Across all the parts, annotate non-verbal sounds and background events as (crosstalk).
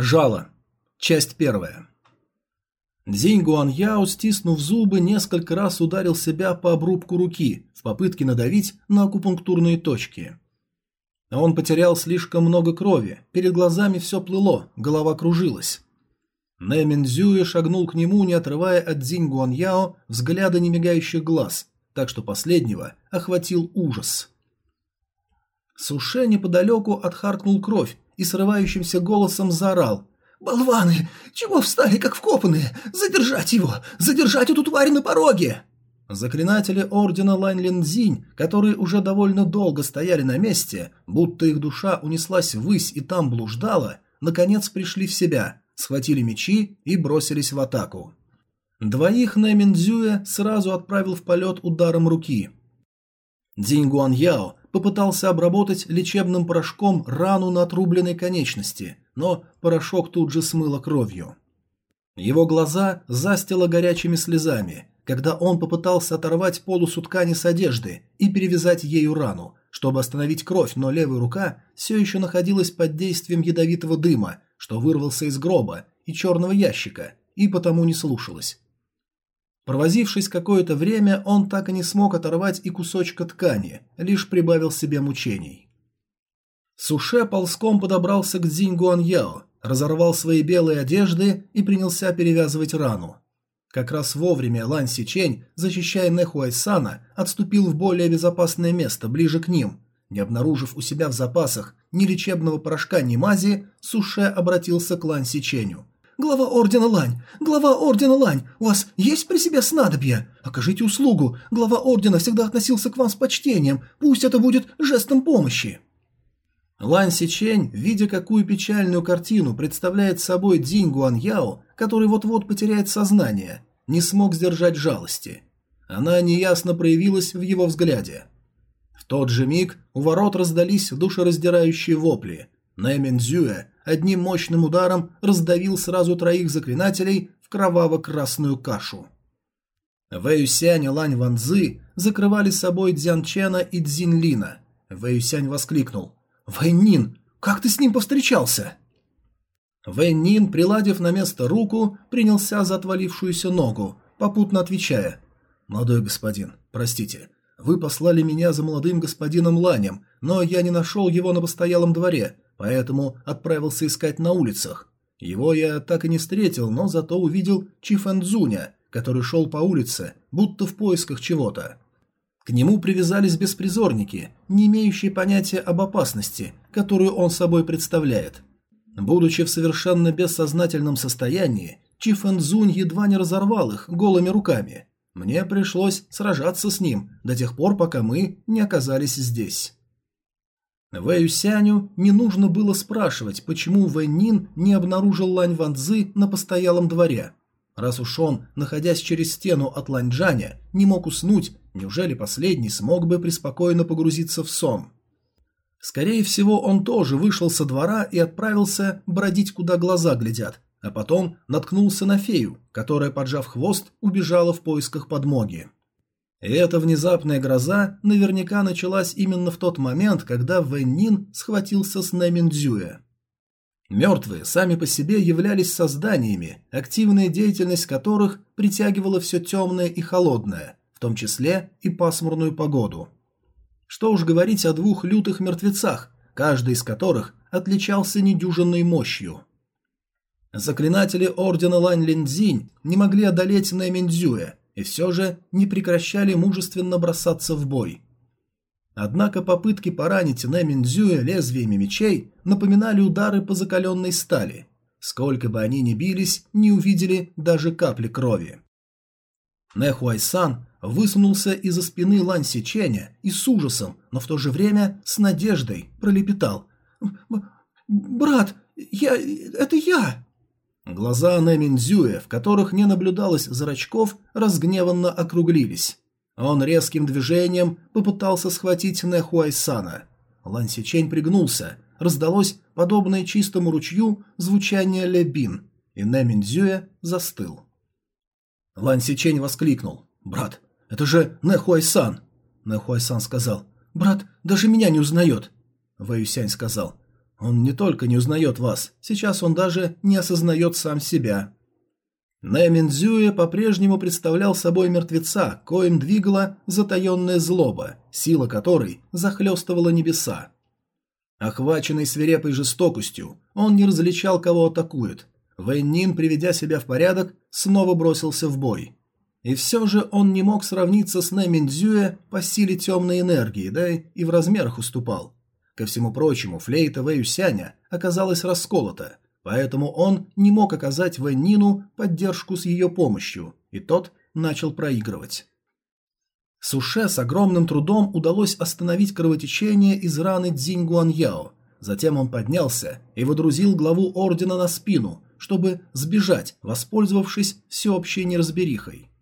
Жало. Часть первая. Дзинь Гуаньяо, стиснув зубы, несколько раз ударил себя по обрубку руки в попытке надавить на акупунктурные точки. Он потерял слишком много крови, перед глазами все плыло, голова кружилась. Нэмин Зюэ шагнул к нему, не отрывая от Дзинь Гуаньяо взгляда немигающих глаз, так что последнего охватил ужас. Суше неподалеку отхаркнул кровь и срывающимся голосом заорал. «Болваны! Чего встали, как вкопанные? Задержать его! Задержать эту тварь на пороге!» Заклинатели ордена Лань Линзинь, которые уже довольно долго стояли на месте, будто их душа унеслась ввысь и там блуждала, наконец пришли в себя, схватили мечи и бросились в атаку. Двоих Нэминдзюя сразу отправил в полет ударом руки. Динь Гуан Яо попытался обработать лечебным порошком рану на отрубленной конечности, но порошок тут же смыло кровью. Его глаза застило горячими слезами, когда он попытался оторвать полосу ткани с одежды и перевязать ею рану, чтобы остановить кровь, но левая рука все еще находилась под действием ядовитого дыма, что вырвался из гроба и черного ящика, и потому не слушалась. Провозившись какое-то время, он так и не смог оторвать и кусочка ткани, лишь прибавил себе мучений. Суше ползком подобрался к Цзинь Гуаньяо, разорвал свои белые одежды и принялся перевязывать рану. Как раз вовремя Лань Сичень, защищая Нехуайсана, отступил в более безопасное место, ближе к ним. Не обнаружив у себя в запасах ни лечебного порошка, ни мази, Суше обратился к Лань Сиченю – «Глава Ордена Лань! Глава Ордена Лань! У вас есть при себе снадобье? Окажите услугу! Глава Ордена всегда относился к вам с почтением. Пусть это будет жестом помощи!» Лань Сичень, видя, какую печальную картину представляет собой Динь Гуаньяо, который вот-вот потеряет сознание, не смог сдержать жалости. Она неясно проявилась в его взгляде. В тот же миг у ворот раздались душераздирающие вопли. Нэмин Зюэ одним мощным ударом раздавил сразу троих заклинателей в кроваво-красную кашу. Вэюсянь и Лань Ванзы закрывали собой Дзян Чена и Цзин Лина. Вэюсянь воскликнул. «Вэньнин, как ты с ним повстречался?» Вэньнин, приладив на место руку, принялся за отвалившуюся ногу, попутно отвечая. «Молодой господин, простите, вы послали меня за молодым господином Ланем, но я не нашел его на постоялом дворе, поэтому отправился искать на улицах. Его я так и не встретил, но зато увидел Чифэнзуня, который шел по улице, будто в поисках чего-то. К нему привязались беспризорники, не имеющие понятия об опасности, которую он собой представляет. Будучи в совершенно бессознательном состоянии, Чифэнзунь едва не разорвал их голыми руками. Мне пришлось сражаться с ним до тех пор, пока мы не оказались здесь. Вэю Сяню не нужно было спрашивать, почему Вэнь Нин не обнаружил Лань Ванзы на постоялом дворе. Раз уж он, находясь через стену от Ланьчжаня, не мог уснуть, неужели последний смог бы преспокойно погрузиться в сон? Скорее всего, он тоже вышел со двора и отправился бродить, куда глаза глядят, а потом наткнулся на фею, которая, поджав хвост, убежала в поисках подмоги. Эта внезапная гроза наверняка началась именно в тот момент, когда Вэнь Нин схватился с Нэминдзюэ. Мертвые сами по себе являлись созданиями, активная деятельность которых притягивала все темное и холодное, в том числе и пасмурную погоду. Что уж говорить о двух лютых мертвецах, каждый из которых отличался недюжинной мощью. Заклинатели Ордена Лань Линдзинь не могли одолеть Нэминдзюэ, и все же не прекращали мужественно бросаться в бой. Однако попытки поранить Нэминдзюя лезвиями мечей напоминали удары по закаленной стали. Сколько бы они ни бились, не увидели даже капли крови. Нэхуайсан высунулся из-за спины Лань Сиченя и с ужасом, но в то же время с надеждой пролепетал. «Брат, я... это я!» Глаза Нэминдзюэ, в которых не наблюдалось зрачков, разгневанно округлились. Он резким движением попытался схватить Нэхуайсана. Лан Сичень пригнулся. Раздалось подобное чистому ручью звучание Лебин, и Нэминдзюэ застыл. Лан Сичень воскликнул. «Брат, это же Нэхуайсан!» Нэхуайсан сказал. «Брат даже меня не узнает!» Вэюсянь сказал. Он не только не узнает вас, сейчас он даже не осознает сам себя. Нэмин по-прежнему представлял собой мертвеца, коим двигала затаенная злоба, сила которой захлестывала небеса. Охваченный свирепой жестокостью, он не различал, кого атакует. Вэньнин, приведя себя в порядок, снова бросился в бой. И все же он не мог сравниться с Нэмин по силе темной энергии, да и в размерах уступал. Ко всему прочему, флейта Вэюсяня оказалась расколота, поэтому он не мог оказать Вэньнину поддержку с ее помощью, и тот начал проигрывать. Суше с огромным трудом удалось остановить кровотечение из раны Цзинь Гуаньяо. Затем он поднялся и водрузил главу ордена на спину, чтобы сбежать, воспользовавшись всеобщей неразберихой.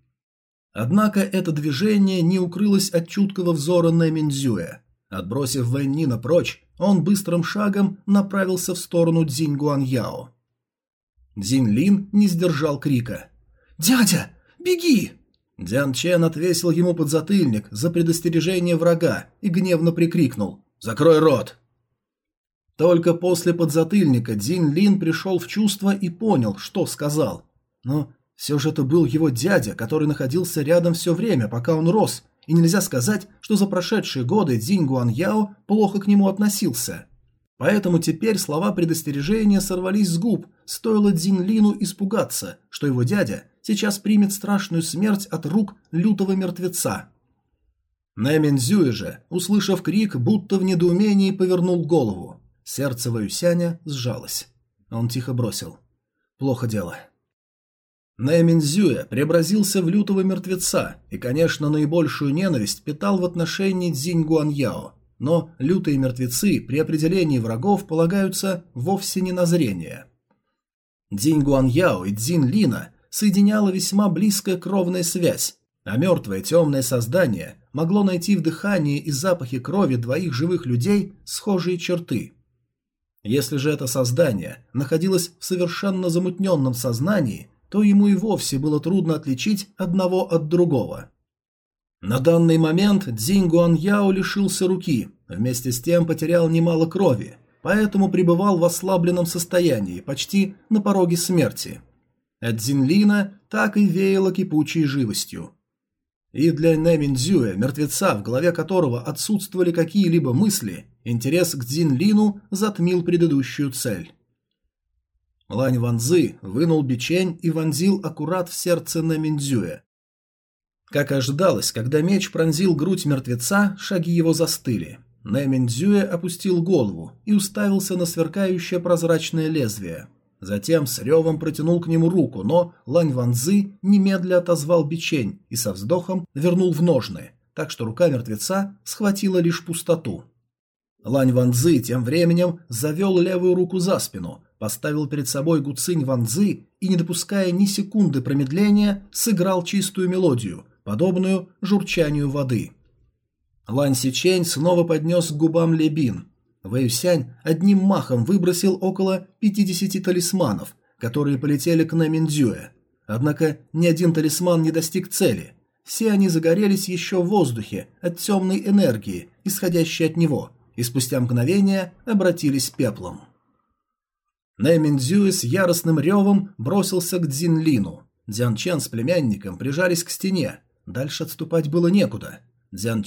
Однако это движение не укрылось от чуткого взора Нэминдзюэ. Отбросив Вэньнина прочь, он быстрым шагом направился в сторону Цзинь Гуаньяо. Цзинь Лин не сдержал крика. «Дядя, беги!» Дзян Чен отвесил ему подзатыльник за предостережение врага и гневно прикрикнул «Закрой рот!». Только после подзатыльника Дзин Лин пришел в чувство и понял, что сказал. Но все же это был его дядя, который находился рядом все время, пока он рос, и нельзя сказать, что за прошедшие годы Дзинь Гуаньяо плохо к нему относился. Поэтому теперь слова предостережения сорвались с губ, стоило Дзин Лину испугаться, что его дядя сейчас примет страшную смерть от рук лютого мертвеца. Нэмин Зюэ же, услышав крик, будто в недоумении повернул голову. Сердце Ваюсяня сжалось. Он тихо бросил. «Плохо дело. Нэминзюэ преобразился в лютого мертвеца и, конечно, наибольшую ненависть питал в отношении Цзинь Гуаньяо, но лютые мертвецы при определении врагов полагаются вовсе не на зрение. Цзинь Гуаньяо и Цзин Лина соединяла весьма близкая кровная связь, а мертвое темное создание могло найти в дыхании и запахе крови двоих живых людей схожие черты. Если же это создание находилось в совершенно замутненном сознании – то ему и вовсе было трудно отличить одного от другого. На данный момент Цзинь Гуаньяо лишился руки, вместе с тем потерял немало крови, поэтому пребывал в ослабленном состоянии, почти на пороге смерти. От Цзиньлина так и веяло кипучей живостью. И для Нэминдзюэ, мертвеца, в голове которого отсутствовали какие-либо мысли, интерес к Цзиньлину затмил предыдущую цель. Лань Ванзы вынул бичень и вонзил аккурат в сердце на Миндзюэ. Как ожидалось, когда меч пронзил грудь мертвеца, шаги его застыли. Нэминдзюэ опустил голову и уставился на сверкающее прозрачное лезвие. Затем с ревом протянул к нему руку, но Лань Ванзы немедля отозвал бичень и со вздохом вернул в ножны, так что рука мертвеца схватила лишь пустоту. Лань Ванзы тем временем завел левую руку за спину, поставил перед собой Гуцинь Ванзы и, не допуская ни секунды промедления, сыграл чистую мелодию, подобную журчанию воды. Лань Сичень снова поднес к губам Лебин. Вэйюсянь одним махом выбросил около 50 талисманов, которые полетели к Нэминдзюэ. Однако ни один талисман не достиг цели. Все они загорелись еще в воздухе от темной энергии, исходящей от него, и спустя мгновение обратились пеплом. Нэминдзюэ с яростным ревом бросился к Дзинлину. Дзян с племянником прижались к стене. Дальше отступать было некуда. Дзян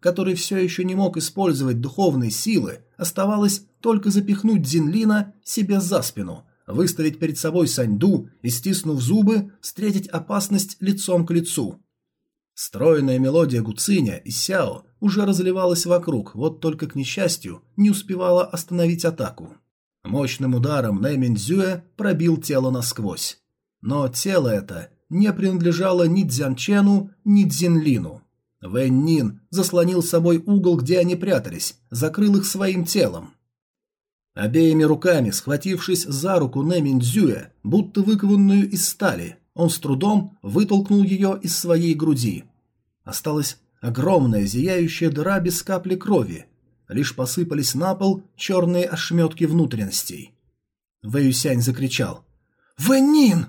который все еще не мог использовать духовные силы, оставалось только запихнуть Дзинлина себе за спину, выставить перед собой Саньду и, стиснув зубы, встретить опасность лицом к лицу. Стройная мелодия Гуциня и Сяо уже разливалась вокруг, вот только, к несчастью, не успевала остановить атаку. Мощным ударом Нэминзюэ пробил тело насквозь. Но тело это не принадлежало ни Дзянчену, ни Дзинлину. Вэнь Нин заслонил собой угол, где они прятались, закрыл их своим телом. Обеими руками, схватившись за руку Нэминдзюэ, будто выкованную из стали, он с трудом вытолкнул ее из своей груди. Осталась огромная зияющая дыра без капли крови, лишь посыпались на пол черные ошметки внутренностей. Вэюсянь закричал. «Вэнин!»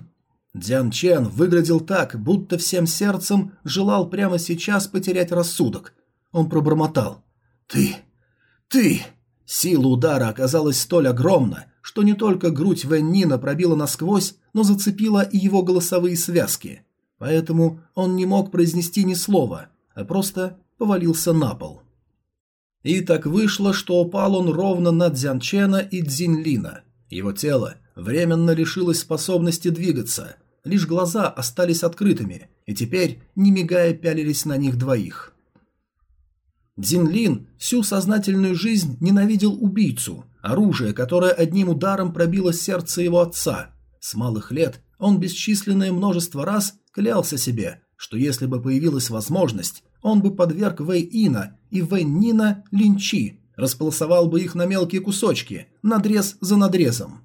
Дзян Чен выглядел так, будто всем сердцем желал прямо сейчас потерять рассудок. Он пробормотал. «Ты! Ты! Сила удара оказалась столь огромна, что не только грудь Вэн Нина пробила насквозь, но зацепила и его голосовые связки. Поэтому он не мог произнести ни слова, а просто повалился на пол. И так вышло, что упал он ровно на Дзянчена и Дзинлина. Его тело временно лишилось способности двигаться, лишь глаза остались открытыми, и теперь, не мигая, пялились на них двоих. Дзинлин всю сознательную жизнь ненавидел убийцу, оружие, которое одним ударом пробило сердце его отца. С малых лет он бесчисленное множество раз клялся себе, что если бы появилась возможность, он бы подверг Вэй Ина и Вэй Нина линчи, располосовал бы их на мелкие кусочки, надрез за надрезом.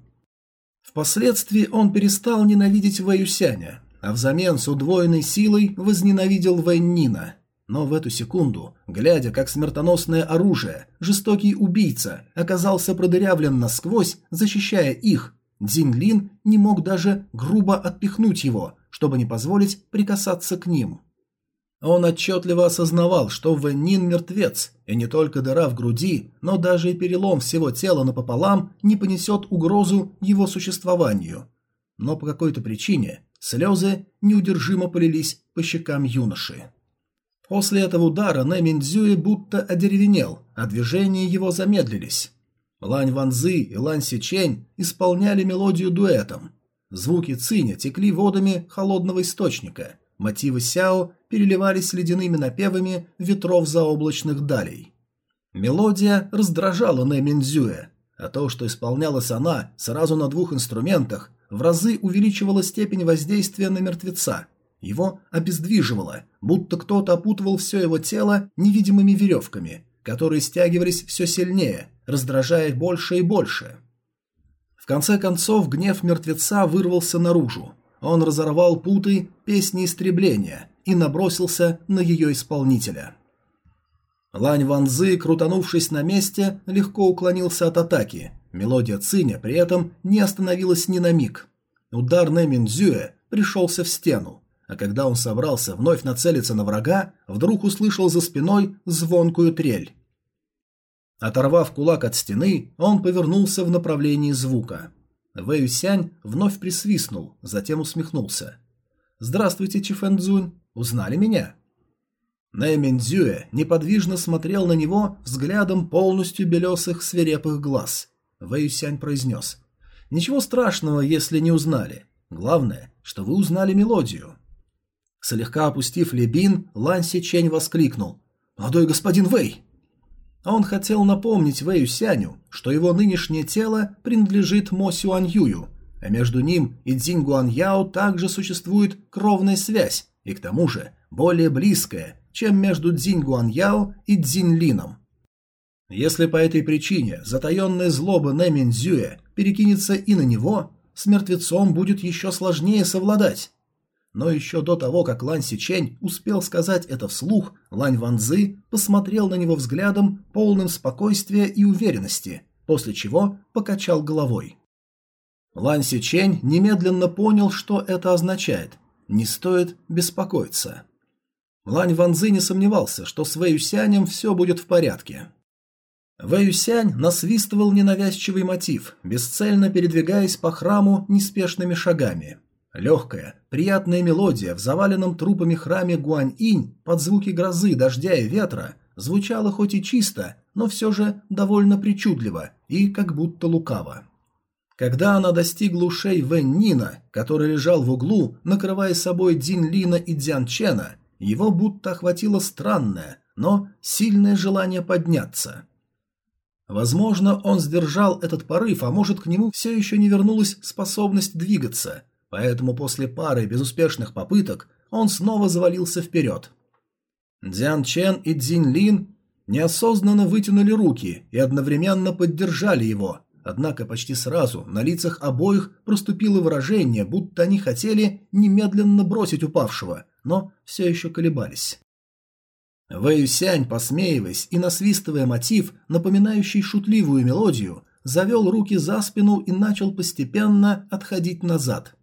Впоследствии он перестал ненавидеть Вэй Юсяня, а взамен с удвоенной силой возненавидел Вэй Нина – но в эту секунду, глядя, как смертоносное оружие, жестокий убийца оказался продырявлен насквозь, защищая их, Дзинлин не мог даже грубо отпихнуть его, чтобы не позволить прикасаться к ним. Он отчетливо осознавал, что Вэннин мертвец, и не только дыра в груди, но даже и перелом всего тела напополам не понесет угрозу его существованию. Но по какой-то причине слезы неудержимо полились по щекам юноши. После этого удара Нэминдзюи будто одеревенел, а движения его замедлились. Лань Ванзы и Лань Сичень исполняли мелодию дуэтом. Звуки циня текли водами холодного источника, мотивы сяо переливались ледяными напевами ветров заоблачных далей. Мелодия раздражала Нэминдзюя, а то, что исполнялась она сразу на двух инструментах, в разы увеличивало степень воздействия на мертвеца – его обездвиживало, будто кто-то опутывал все его тело невидимыми веревками, которые стягивались все сильнее, раздражая больше и больше. В конце концов гнев мертвеца вырвался наружу. Он разорвал путы песни истребления и набросился на ее исполнителя. Лань Ванзы, крутанувшись на месте, легко уклонился от атаки. Мелодия Циня при этом не остановилась ни на миг. Удар Нэмин пришелся в стену, а когда он собрался вновь нацелиться на врага, вдруг услышал за спиной звонкую трель. Оторвав кулак от стены, он повернулся в направлении звука. Вэй Сянь вновь присвистнул, затем усмехнулся. «Здравствуйте, Чифэнцзунь. Узнали меня?» Нэминдзюэ неподвижно смотрел на него взглядом полностью белесых свирепых глаз. Вэй Сянь произнес. «Ничего страшного, если не узнали. Главное, что вы узнали мелодию». Слегка опустив лебин, Лан Сичень воскликнул. «Молодой господин Вэй!» Он хотел напомнить Вэю Сяню, что его нынешнее тело принадлежит Мо Сюань Юю, а между ним и Цзинь Гуан Яо также существует кровная связь, и к тому же более близкая, чем между Цзинь Гуан Яо и Цзинь Лином. Если по этой причине затаенная злоба Нэмин Зюэ перекинется и на него, с мертвецом будет еще сложнее совладать. Но еще до того, как Лань Сичень успел сказать это вслух, Лань Ванзы посмотрел на него взглядом, полным спокойствия и уверенности, после чего покачал головой. Лань Сичень немедленно понял, что это означает. Не стоит беспокоиться. Лань Ванзы не сомневался, что с Вэюсянем все будет в порядке. Вэюсянь насвистывал ненавязчивый мотив, бесцельно передвигаясь по храму неспешными шагами – Легкая, приятная мелодия в заваленном трупами храме Гуань-инь под звуки грозы, дождя и ветра звучала хоть и чисто, но все же довольно причудливо и как будто лукаво. Когда она достигла ушей Вэнь Нина, который лежал в углу, накрывая собой Дин Лина и Дзян Чена, его будто охватило странное, но сильное желание подняться. Возможно, он сдержал этот порыв, а может, к нему все еще не вернулась способность двигаться, поэтому после пары безуспешных попыток он снова завалился вперед. Дзян Чен и Цзинь Лин неосознанно вытянули руки и одновременно поддержали его, однако почти сразу на лицах обоих проступило выражение, будто они хотели немедленно бросить упавшего, но все еще колебались. Вэй Сянь, посмеиваясь и насвистывая мотив, напоминающий шутливую мелодию, завел руки за спину и начал постепенно отходить назад –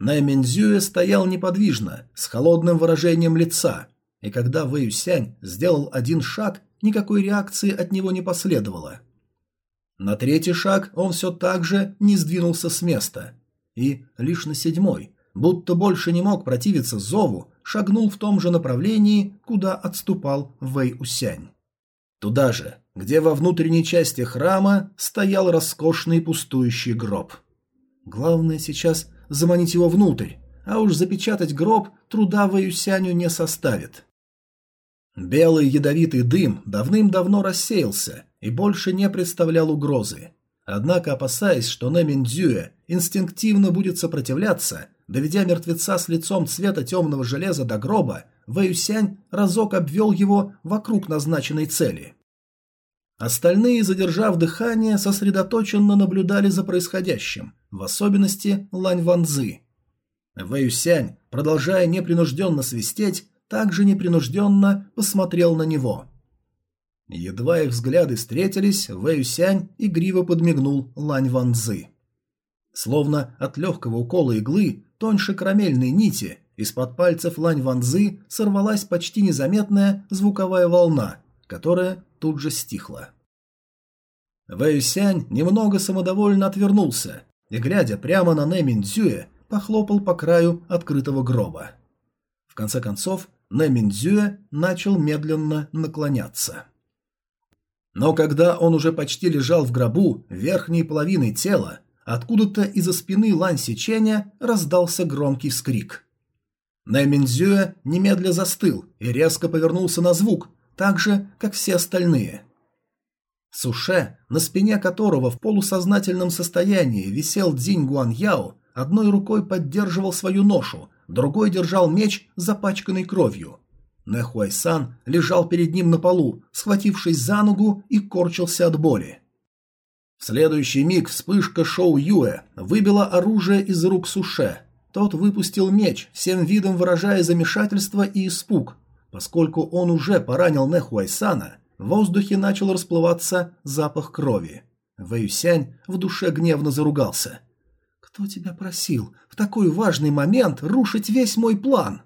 Наймендзюэ стоял неподвижно, с холодным выражением лица, и когда Вэй Сянь сделал один шаг, никакой реакции от него не последовало. На третий шаг он все так же не сдвинулся с места. И лишь на седьмой, будто больше не мог противиться зову, шагнул в том же направлении, куда отступал Вэй Усянь. Туда же, где во внутренней части храма стоял роскошный пустующий гроб. Главное сейчас заманить его внутрь, а уж запечатать гроб труда Вэюсяню не составит. Белый ядовитый дым давным-давно рассеялся и больше не представлял угрозы. Однако, опасаясь, что Нэминдзюэ инстинктивно будет сопротивляться, доведя мертвеца с лицом цвета темного железа до гроба, Вэюсянь разок обвел его вокруг назначенной цели. Остальные, задержав дыхание, сосредоточенно наблюдали за происходящим, в особенности Лань Ванзы. Вэюсянь, продолжая непринужденно свистеть, также непринужденно посмотрел на него. Едва их взгляды встретились, Вэюсянь игриво подмигнул Лань Ванзы. Словно от легкого укола иглы, тоньше карамельной нити, из-под пальцев Лань Ванзы сорвалась почти незаметная звуковая волна, которая тут же стихла. Вэйсянь немного самодовольно отвернулся и, глядя прямо на Нэмин Цзюэ, похлопал по краю открытого гроба. В конце концов, Нэмин Цзюэ начал медленно наклоняться. Но когда он уже почти лежал в гробу верхней половиной тела, откуда-то из-за спины Лань Сиченя раздался громкий вскрик. Нэмин немедля застыл и резко повернулся на звук, так же, как все остальные. Суше, на спине которого в полусознательном состоянии висел Дзинь Гуаньяо, одной рукой поддерживал свою ношу, другой держал меч, запачканный кровью. Нэхуайсан лежал перед ним на полу, схватившись за ногу и корчился от боли. В следующий миг вспышка Шоу Юэ выбила оружие из рук Суше. Тот выпустил меч, всем видом выражая замешательство и испуг, Поскольку он уже поранил Нехуайсана, в воздухе начал расплываться запах крови. Вэюсянь в душе гневно заругался. «Кто тебя просил в такой важный момент рушить весь мой план?»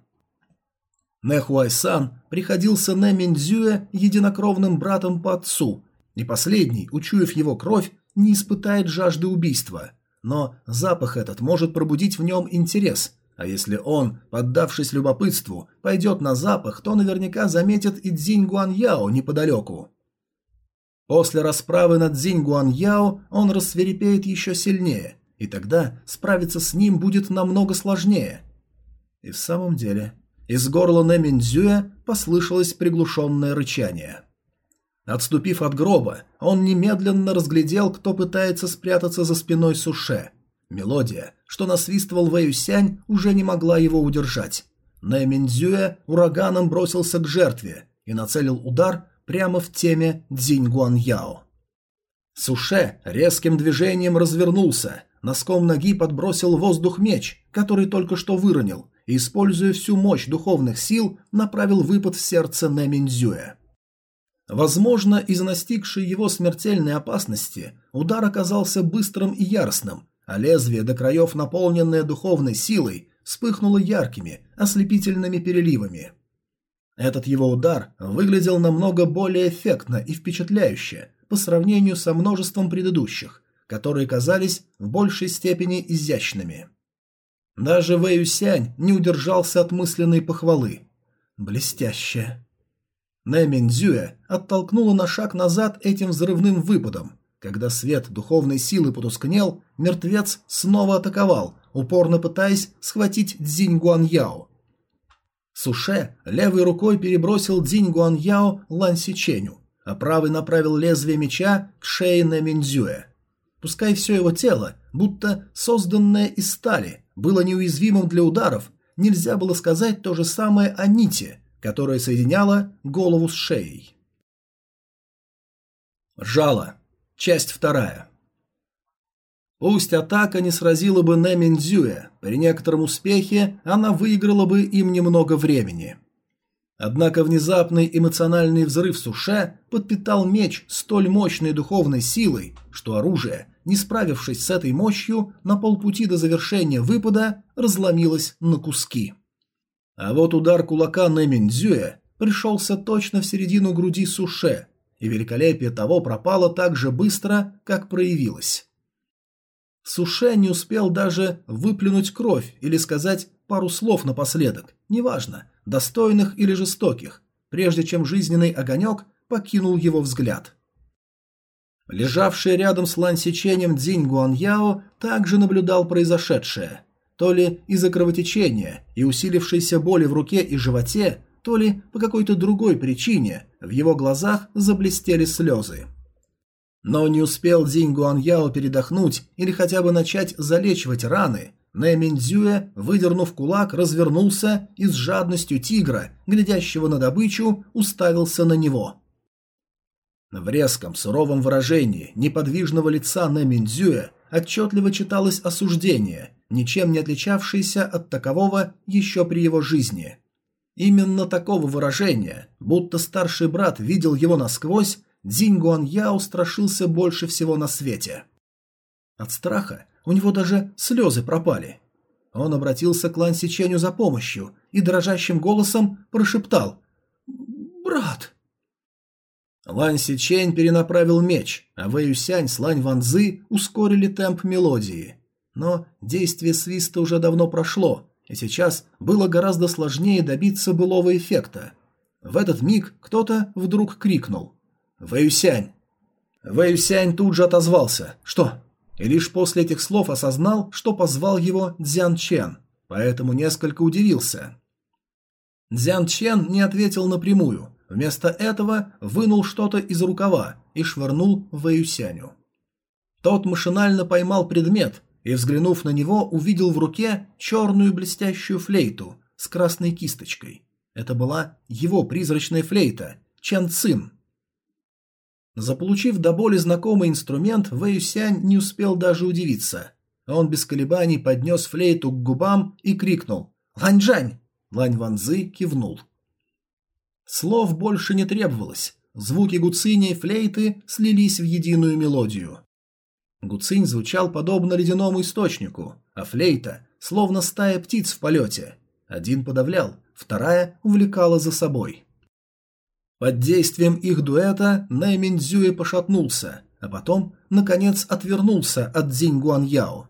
Нехуайсан приходился на Миндзюэ единокровным братом по отцу, и последний, учуяв его кровь, не испытает жажды убийства. Но запах этот может пробудить в нем интерес, а если он, поддавшись любопытству, пойдет на запах, то наверняка заметит и Цзинь Гуаньяо неподалеку. После расправы над Цзинь Гуаньяо он рассверепеет еще сильнее, и тогда справиться с ним будет намного сложнее. И в самом деле, из горла Нэминдзюя послышалось приглушенное рычание. Отступив от гроба, он немедленно разглядел, кто пытается спрятаться за спиной Суше – Мелодия, что насвистывал Вэюсянь, уже не могла его удержать. Нэминдзюэ ураганом бросился к жертве и нацелил удар прямо в теме Цзинь Гуаньяо. Суше резким движением развернулся, носком ноги подбросил воздух меч, который только что выронил, и, используя всю мощь духовных сил, направил выпад в сердце Нэминдзюэ. Возможно, из-за настигшей его смертельной опасности удар оказался быстрым и яростным, а лезвие до краев, наполненное духовной силой, вспыхнуло яркими, ослепительными переливами. Этот его удар выглядел намного более эффектно и впечатляюще по сравнению со множеством предыдущих, которые казались в большей степени изящными. Даже Вэй Сянь не удержался от мысленной похвалы. Блестяще. Нэ Цзюэ оттолкнула на шаг назад этим взрывным выпадом, когда свет духовной силы потускнел, мертвец снова атаковал, упорно пытаясь схватить Цзинь Гуаньяо. Суше левой рукой перебросил Цзинь Гуаньяо Лан Сиченю, а правый направил лезвие меча к шее Нэминдзюэ. Пускай все его тело, будто созданное из стали, было неуязвимым для ударов, нельзя было сказать то же самое о нити, которая соединяла голову с шеей. Жало. Часть вторая. Пусть атака не сразила бы Нэминдзюэ, при некотором успехе она выиграла бы им немного времени. Однако внезапный эмоциональный взрыв Суше подпитал меч столь мощной духовной силой, что оружие, не справившись с этой мощью, на полпути до завершения выпада разломилось на куски. А вот удар кулака Нэминдзюэ пришелся точно в середину груди Суше – и великолепие того пропало так же быстро, как проявилось. Суше не успел даже выплюнуть кровь или сказать пару слов напоследок, неважно, достойных или жестоких, прежде чем жизненный огонек покинул его взгляд. Лежавший рядом с Лан Сиченем Цзинь Гуаньяо также наблюдал произошедшее. То ли из-за кровотечения и усилившейся боли в руке и животе, то ли по какой-то другой причине в его глазах заблестели слезы. Но не успел Цзинь Гуаньяо передохнуть или хотя бы начать залечивать раны, Нэ Миндзюэ, выдернув кулак, развернулся и с жадностью тигра, глядящего на добычу, уставился на него. В резком, суровом выражении неподвижного лица Нэ Миндзюэ отчетливо читалось осуждение, ничем не отличавшееся от такового еще при его жизни. Именно такого выражения, будто старший брат видел его насквозь, Дзинь Гуаньяо страшился больше всего на свете. От страха у него даже слезы пропали. Он обратился к Лан Сиченю за помощью и дрожащим голосом прошептал «Брат!». Лань Сичень перенаправил меч, а Вэй Юсянь с Лань Ванзы ускорили темп мелодии. Но действие свиста уже давно прошло, и сейчас было гораздо сложнее добиться былого эффекта. В этот миг кто-то вдруг крикнул. Вэй Юсянь тут же отозвался «Что?». И лишь после этих слов осознал, что позвал его Дзян Чен, поэтому несколько удивился. Дзян Чен не ответил напрямую, Вместо этого вынул что-то из рукава и швырнул Вэюсяню. Тот машинально поймал предмет и, взглянув на него, увидел в руке черную блестящую флейту с красной кисточкой. Это была его призрачная флейта, Чан Цин. Заполучив до боли знакомый инструмент, Вэюсянь не успел даже удивиться. Он без колебаний поднес флейту к губам и крикнул «Ланьжань!». Лань Ванзы кивнул. Слов больше не требовалось. Звуки гуциня и флейты слились в единую мелодию. Гуцинь звучал подобно ледяному источнику, а флейта – словно стая птиц в полете. Один подавлял, вторая увлекала за собой. Под действием их дуэта Нэ Миндзюэ пошатнулся, а потом, наконец, отвернулся от Цзинь Гуаньяо.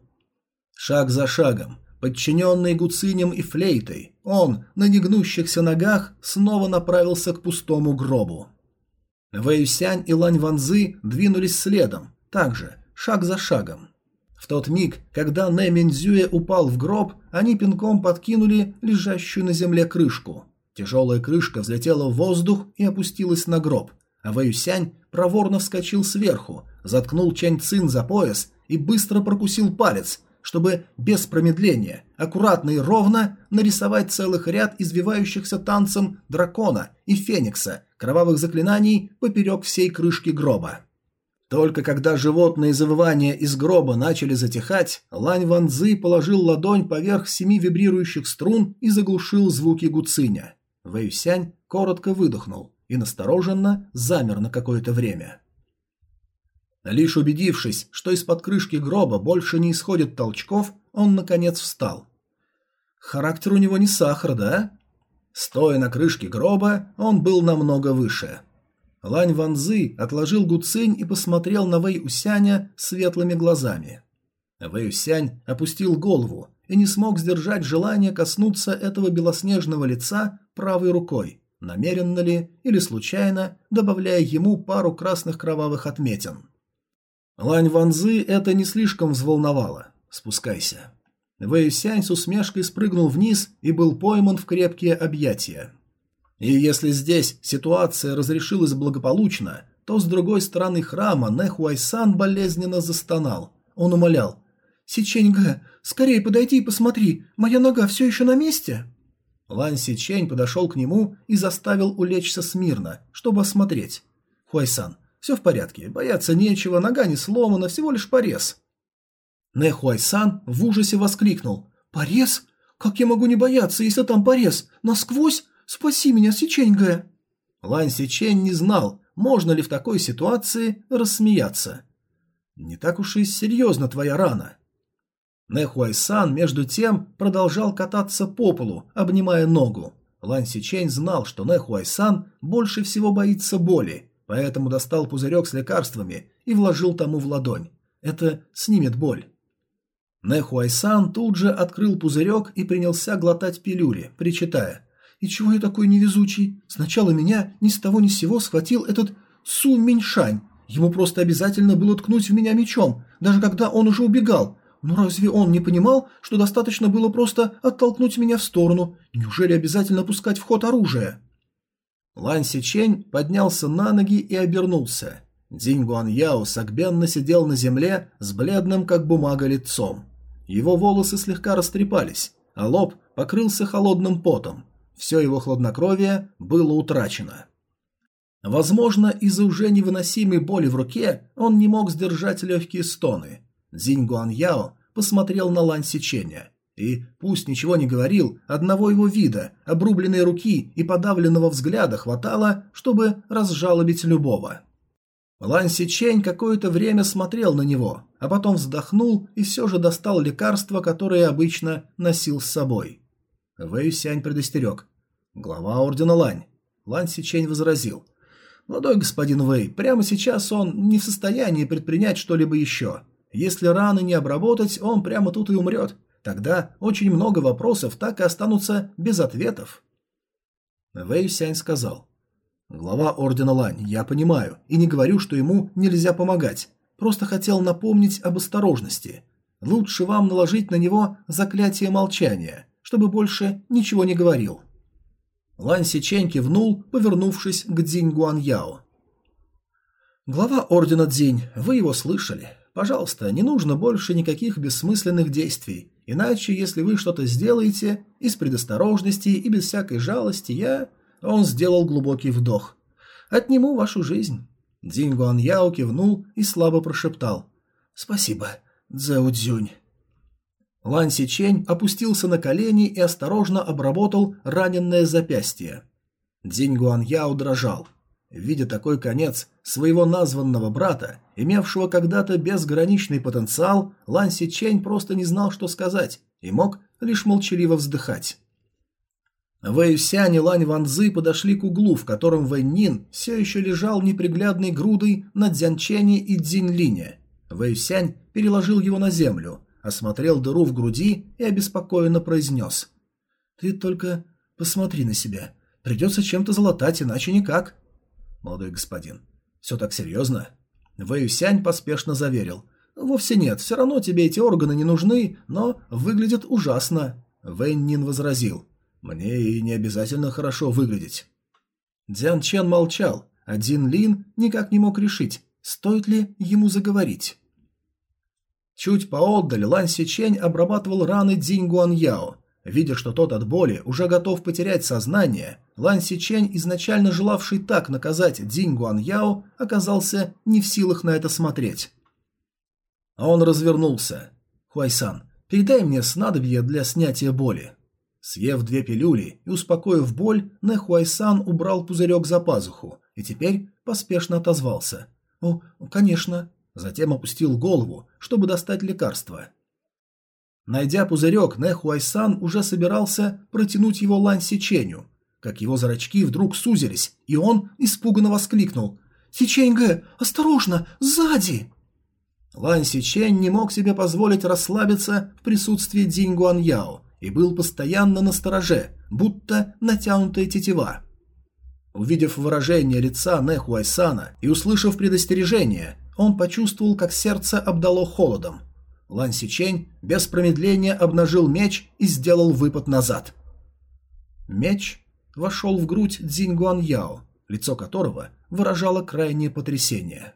Шаг за шагом, Подчиненный гуцинем и флейтой, он на негнущихся ногах снова направился к пустому гробу. Вэйсянь и Лань Ванзы двинулись следом, также, шаг за шагом. В тот миг, когда Нэ Минзюэ упал в гроб, они пинком подкинули лежащую на земле крышку. Тяжелая крышка взлетела в воздух и опустилась на гроб, а Вэйсянь проворно вскочил сверху, заткнул Чань Цин за пояс и быстро прокусил палец, чтобы без промедления, аккуратно и ровно нарисовать целых ряд извивающихся танцем дракона и феникса, кровавых заклинаний поперек всей крышки гроба. Только когда животные завывания из гроба начали затихать, Лань Ван Цзы положил ладонь поверх семи вибрирующих струн и заглушил звуки гуциня. Вэйсянь коротко выдохнул и настороженно замер на какое-то время. Лишь убедившись, что из-под крышки гроба больше не исходит толчков, он наконец встал. Характер у него не сахар, да? Стоя на крышке гроба, он был намного выше. Лань Ванзы отложил гуцинь и посмотрел на Вэй Усяня светлыми глазами. Вэй Усянь опустил голову и не смог сдержать желание коснуться этого белоснежного лица правой рукой, намеренно ли или случайно, добавляя ему пару красных кровавых отметин. Лань Ванзы это не слишком взволновало. Спускайся. Вэй Сянь с усмешкой спрыгнул вниз и был пойман в крепкие объятия. И если здесь ситуация разрешилась благополучно, то с другой стороны храма Нэхуайсан болезненно застонал. Он умолял. «Сичень-гэ, скорее подойди и посмотри, моя нога все еще на месте?» Лань Сичень подошел к нему и заставил улечься смирно, чтобы осмотреть. «Хуайсан, все в порядке, бояться нечего, нога не сломана, всего лишь порез. Нэхуайсан в ужасе воскликнул. «Порез? Как я могу не бояться, если там порез? Насквозь? Спаси меня, Сиченьга!» Лань Сичень не знал, можно ли в такой ситуации рассмеяться. «Не так уж и серьезно твоя рана». Нэхуайсан, между тем, продолжал кататься по полу, обнимая ногу. Лань Сичень знал, что Нэхуайсан больше всего боится боли, поэтому достал пузырек с лекарствами и вложил тому в ладонь. Это снимет боль. Нэхуайсан тут же открыл пузырек и принялся глотать пилюли, причитая. «И чего я такой невезучий? Сначала меня ни с того ни с сего схватил этот Су Миньшань. Ему просто обязательно было ткнуть в меня мечом, даже когда он уже убегал. Но разве он не понимал, что достаточно было просто оттолкнуть меня в сторону? Неужели обязательно пускать в ход оружие?» Лан Сичень поднялся на ноги и обернулся. Динь Гуан Яо согбенно сидел на земле с бледным, как бумага, лицом. Его волосы слегка растрепались, а лоб покрылся холодным потом. Все его хладнокровие было утрачено. Возможно, из-за уже невыносимой боли в руке он не мог сдержать легкие стоны. Зинь Гуан Яо посмотрел на Лань Сиченя. И, пусть ничего не говорил, одного его вида, обрубленной руки и подавленного взгляда хватало, чтобы разжалобить любого. Лан Сичень какое-то время смотрел на него, а потом вздохнул и все же достал лекарство, которое обычно носил с собой. Вэй Сянь предостерег. Глава ордена Лань. Лан Сичень возразил. «Молодой господин Вэй, прямо сейчас он не в состоянии предпринять что-либо еще. Если раны не обработать, он прямо тут и умрет. Тогда очень много вопросов так и останутся без ответов. Вэй Сянь сказал. Глава Ордена Лань, я понимаю, и не говорю, что ему нельзя помогать. Просто хотел напомнить об осторожности. Лучше вам наложить на него заклятие молчания, чтобы больше ничего не говорил. Лань Сичень кивнул, повернувшись к Дзинь Гуан Яо. Глава Ордена Дзинь, вы его слышали. Пожалуйста, не нужно больше никаких бессмысленных действий. Иначе, если вы что-то сделаете из предосторожности и без всякой жалости, я...» Он сделал глубокий вдох. «Отниму вашу жизнь». Динь Гуан Яо кивнул и слабо прошептал. «Спасибо, Цзэу Цзюнь». Лан Сичень опустился на колени и осторожно обработал раненное запястье. Динь Гуан Яо дрожал. Видя такой конец своего названного брата, имевшего когда-то безграничный потенциал, Лан Си Чэнь просто не знал, что сказать, и мог лишь молчаливо вздыхать. Вэй Сянь и Лань Ван Цзы подошли к углу, в котором Вэй Нин все еще лежал неприглядной грудой на Дзянчэне и Дзинлине. Вэй Сянь переложил его на землю, осмотрел дыру в груди и обеспокоенно произнес. «Ты только посмотри на себя. Придется чем-то залатать, иначе никак» молодой господин. Все так серьезно? Вэйюсянь поспешно заверил. Вовсе нет, все равно тебе эти органы не нужны, но выглядят ужасно. Вэнь возразил. Мне и не обязательно хорошо выглядеть. Дзян Чен молчал, а Дин Лин никак не мог решить, стоит ли ему заговорить. Чуть поотдаль Лан Сичень обрабатывал раны Дзинь Гуан Яо, Видя, что тот от боли уже готов потерять сознание, Лан Сичень, изначально желавший так наказать Динь Гуан Яо, оказался не в силах на это смотреть. А он развернулся. «Хуайсан, передай мне снадобье для снятия боли». Съев две пилюли и успокоив боль, Нэ Хуайсан убрал пузырек за пазуху и теперь поспешно отозвался. «О, конечно». Затем опустил голову, чтобы достать лекарство. Найдя пузырек, Нэхуайсан уже собирался протянуть его Лань Сиченю, как его зрачки вдруг сузились, и он испуганно воскликнул «Сичень-гэ, осторожно, сзади!» Лань Сичень не мог себе позволить расслабиться в присутствии Динь Гуан Яо и был постоянно на стороже, будто натянутая тетива. Увидев выражение лица Нэхуайсана и услышав предостережение, он почувствовал, как сердце обдало холодом – Лан Сичень без промедления обнажил меч и сделал выпад назад. Меч вошел в грудь Цзинь Гуан Яо, лицо которого выражало крайнее потрясение.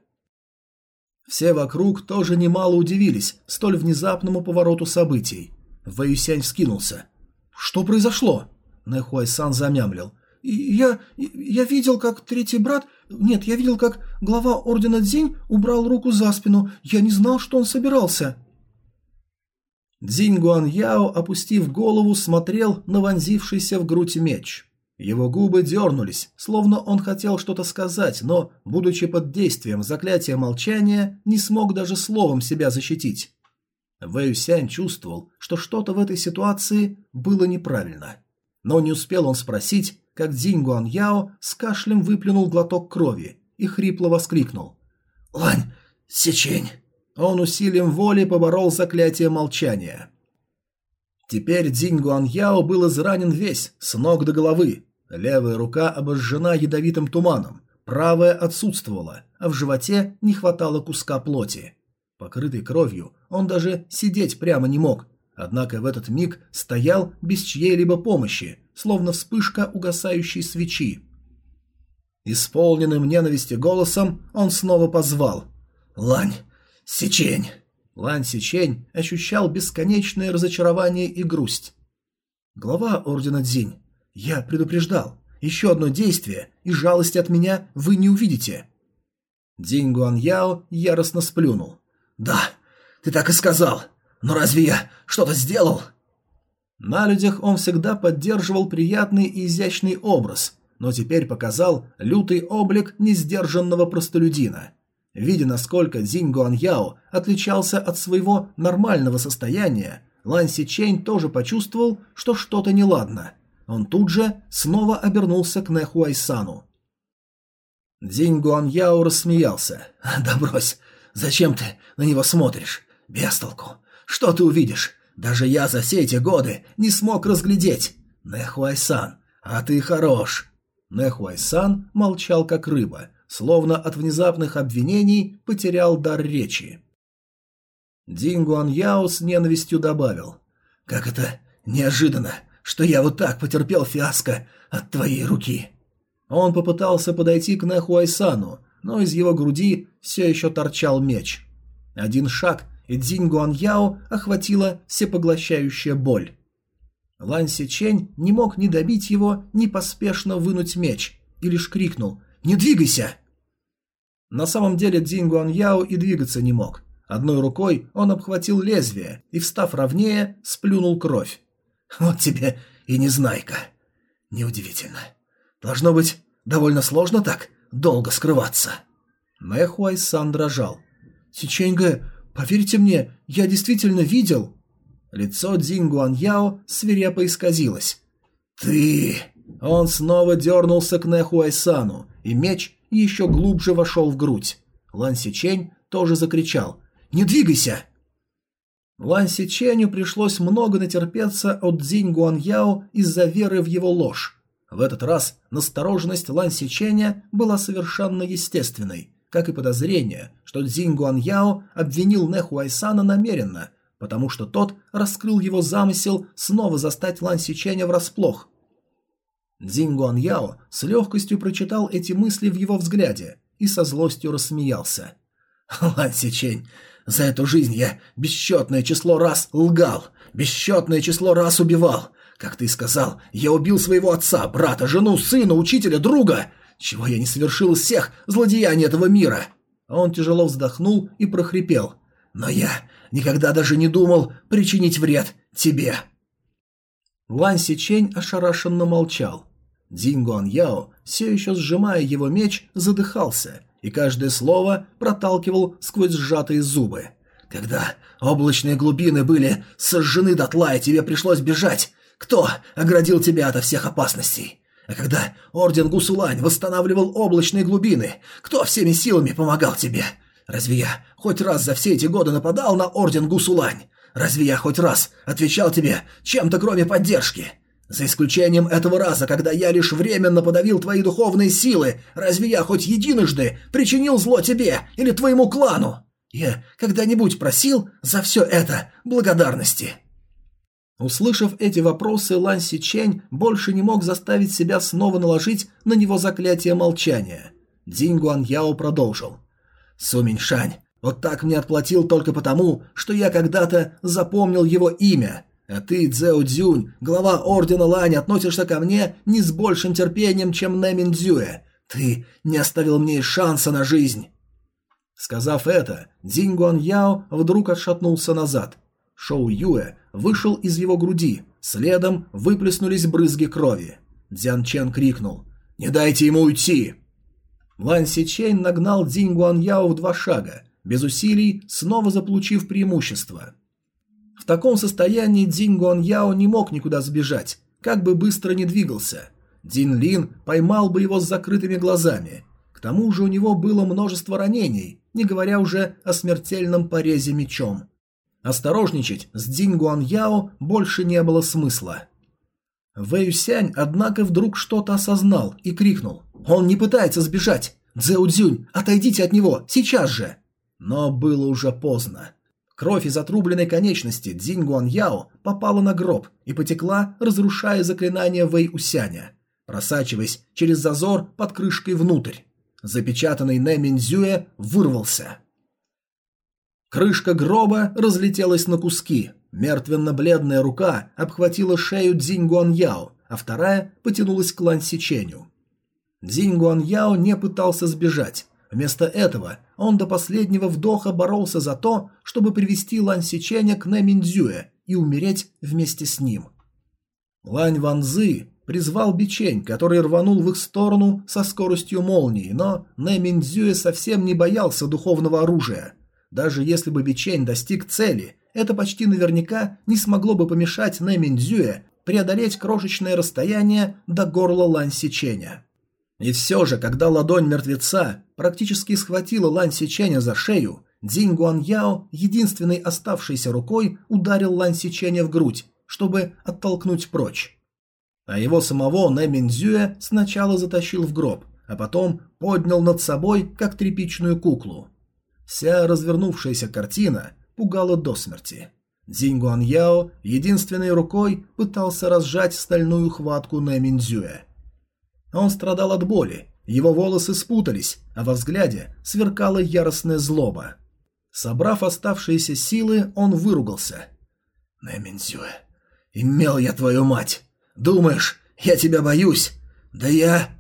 Все вокруг тоже немало удивились столь внезапному повороту событий. Вэйюсянь вскинулся. «Что произошло?» Нэхуай-сан замямлил. «Я... я видел, как третий брат... Нет, я видел, как глава Ордена Дзинь убрал руку за спину. Я не знал, что он собирался». Дзинь Гуан Яо, опустив голову, смотрел на вонзившийся в грудь меч. Его губы дернулись, словно он хотел что-то сказать, но, будучи под действием заклятия молчания, не смог даже словом себя защитить. Вэй Сянь чувствовал, что что-то в этой ситуации было неправильно. Но не успел он спросить, как Дзинь Гуан Яо с кашлем выплюнул глоток крови и хрипло воскликнул. «Лань, сечень!» Он усилием воли поборол заклятие молчания. Теперь Дзинь Гуаньяо был изранен весь, с ног до головы. Левая рука обожжена ядовитым туманом, правая отсутствовала, а в животе не хватало куска плоти. Покрытый кровью, он даже сидеть прямо не мог, однако в этот миг стоял без чьей-либо помощи, словно вспышка угасающей свечи. Исполненным ненависти голосом он снова позвал «Лань, Сечень!» Лань Сечень ощущал бесконечное разочарование и грусть. «Глава Ордена Дзинь, я предупреждал. Еще одно действие, и жалости от меня вы не увидите». Динь Гуаньяо яростно сплюнул. «Да, ты так и сказал. Но разве я что-то сделал?» На людях он всегда поддерживал приятный и изящный образ, но теперь показал лютый облик несдержанного простолюдина. Видя, насколько Цзинь Гуаньяо отличался от своего нормального состояния, Лан Сичень тоже почувствовал, что что-то неладно. Он тут же снова обернулся к Нэхуайсану. Дзинь Гуаньяо рассмеялся. (laughs) «Да брось, зачем ты на него смотришь? Без толку. Что ты увидишь? Даже я за все эти годы не смог разглядеть. Нэхуайсан, а ты хорош». Нэхуайсан молчал как рыба, словно от внезапных обвинений потерял дар речи. Дин Яо с ненавистью добавил. «Как это неожиданно, что я вот так потерпел фиаско от твоей руки!» Он попытался подойти к Нэхуайсану, но из его груди все еще торчал меч. Один шаг, и Дзинь Яо охватила всепоглощающая боль. Лан Сичень не мог ни добить его, ни поспешно вынуть меч, и лишь крикнул не двигайся!» На самом деле Дзинь Гуаньяо и двигаться не мог. Одной рукой он обхватил лезвие и, встав ровнее, сплюнул кровь. «Вот тебе и незнайка!» «Неудивительно. Должно быть, довольно сложно так долго скрываться». Мэхуай Сан дрожал. «Сиченьга, поверьте мне, я действительно видел...» Лицо Дзинь Гуаньяо свирепо исказилось. «Ты...» Он снова дернулся к Нэхуайсану, и меч еще глубже вошел в грудь. Лан Сичень тоже закричал «Не двигайся!». Лан Сиченю пришлось много натерпеться от Цзинь Гуаньяо из-за веры в его ложь. В этот раз настороженность Лан Сиченя была совершенно естественной, как и подозрение, что Цзинь Гуаньяо обвинил Нэхуайсана намеренно, потому что тот раскрыл его замысел снова застать Лан Сиченя врасплох – Дзинь Гуаньяо с легкостью прочитал эти мысли в его взгляде и со злостью рассмеялся. (laughs) «Лан Сичень, за эту жизнь я бесчетное число раз лгал, бесчетное число раз убивал. Как ты сказал, я убил своего отца, брата, жену, сына, учителя, друга. Чего я не совершил из всех злодеяний этого мира?» Он тяжело вздохнул и прохрипел. «Но я никогда даже не думал причинить вред тебе». Лан Сичень ошарашенно молчал. Дин Гуан Яо, все еще сжимая его меч, задыхался и каждое слово проталкивал сквозь сжатые зубы. «Когда облачные глубины были сожжены дотла и тебе пришлось бежать, кто оградил тебя от всех опасностей? А когда Орден Гусулань восстанавливал облачные глубины, кто всеми силами помогал тебе? Разве я хоть раз за все эти годы нападал на Орден Гусулань? Разве я хоть раз отвечал тебе чем-то кроме поддержки? За исключением этого раза, когда я лишь временно подавил твои духовные силы, разве я хоть единожды причинил зло тебе или твоему клану? Я когда-нибудь просил за все это благодарности?» Услышав эти вопросы, Лан Си Чень больше не мог заставить себя снова наложить на него заклятие молчания. Динь Гуан Яо продолжил. «Сумень Шань, вот так мне отплатил только потому, что я когда-то запомнил его имя, а ты, Цзэо Дзюнь, глава Ордена Лань, относишься ко мне не с большим терпением, чем Нэмин Дзюэ. Ты не оставил мне шанса на жизнь». Сказав это, Дзинь Гуан Яо вдруг отшатнулся назад. Шоу Юэ вышел из его груди, следом выплеснулись брызги крови. Дзян Чен крикнул «Не дайте ему уйти!». Лан Сичень нагнал Дзинь Гуан Яо в два шага, без усилий, снова заполучив преимущество – в таком состоянии Дин Гуан Яо не мог никуда сбежать, как бы быстро ни двигался. Дин Лин поймал бы его с закрытыми глазами. К тому же у него было множество ранений, не говоря уже о смертельном порезе мечом. Осторожничать с Динь Гуан Яо больше не было смысла. Вэй Сянь, однако, вдруг что-то осознал и крикнул. «Он не пытается сбежать! Цзэу Цзюнь, отойдите от него, сейчас же!» Но было уже поздно. Кровь из отрубленной конечности Цзинь Гуан Яо попала на гроб и потекла, разрушая заклинание Вэй Усяня, просачиваясь через зазор под крышкой внутрь. Запечатанный Нэ Минзюэ вырвался. Крышка гроба разлетелась на куски. Мертвенно-бледная рука обхватила шею Цзинь Гуан Яо, а вторая потянулась к Лан Сиченю. Цзинь Гуан Яо не пытался сбежать. Вместо этого он до последнего вдоха боролся за то, чтобы привести Лань Сиченя к Нэ Миндзюэ и умереть вместе с ним. Лань Ванзы призвал Бичень, который рванул в их сторону со скоростью молнии, но Нэ Миндзюэ совсем не боялся духовного оружия. Даже если бы Бичень достиг цели, это почти наверняка не смогло бы помешать Нэ Миндзюэ преодолеть крошечное расстояние до горла Лань Сиченя. И все же, когда ладонь мертвеца практически схватила Лань Сиченя за шею, Динь Гуан Яо единственной оставшейся рукой ударил Лань Сиченя в грудь, чтобы оттолкнуть прочь. А его самого Нэ Минзюэ сначала затащил в гроб, а потом поднял над собой, как тряпичную куклу. Вся развернувшаяся картина пугала до смерти. Динь Гуан Яо единственной рукой пытался разжать стальную хватку Нэ Минзюэ – он страдал от боли, его волосы спутались, а во взгляде сверкала яростная злоба. Собрав оставшиеся силы, он выругался. «Нэминзюэ, имел я твою мать! Думаешь, я тебя боюсь? Да я...»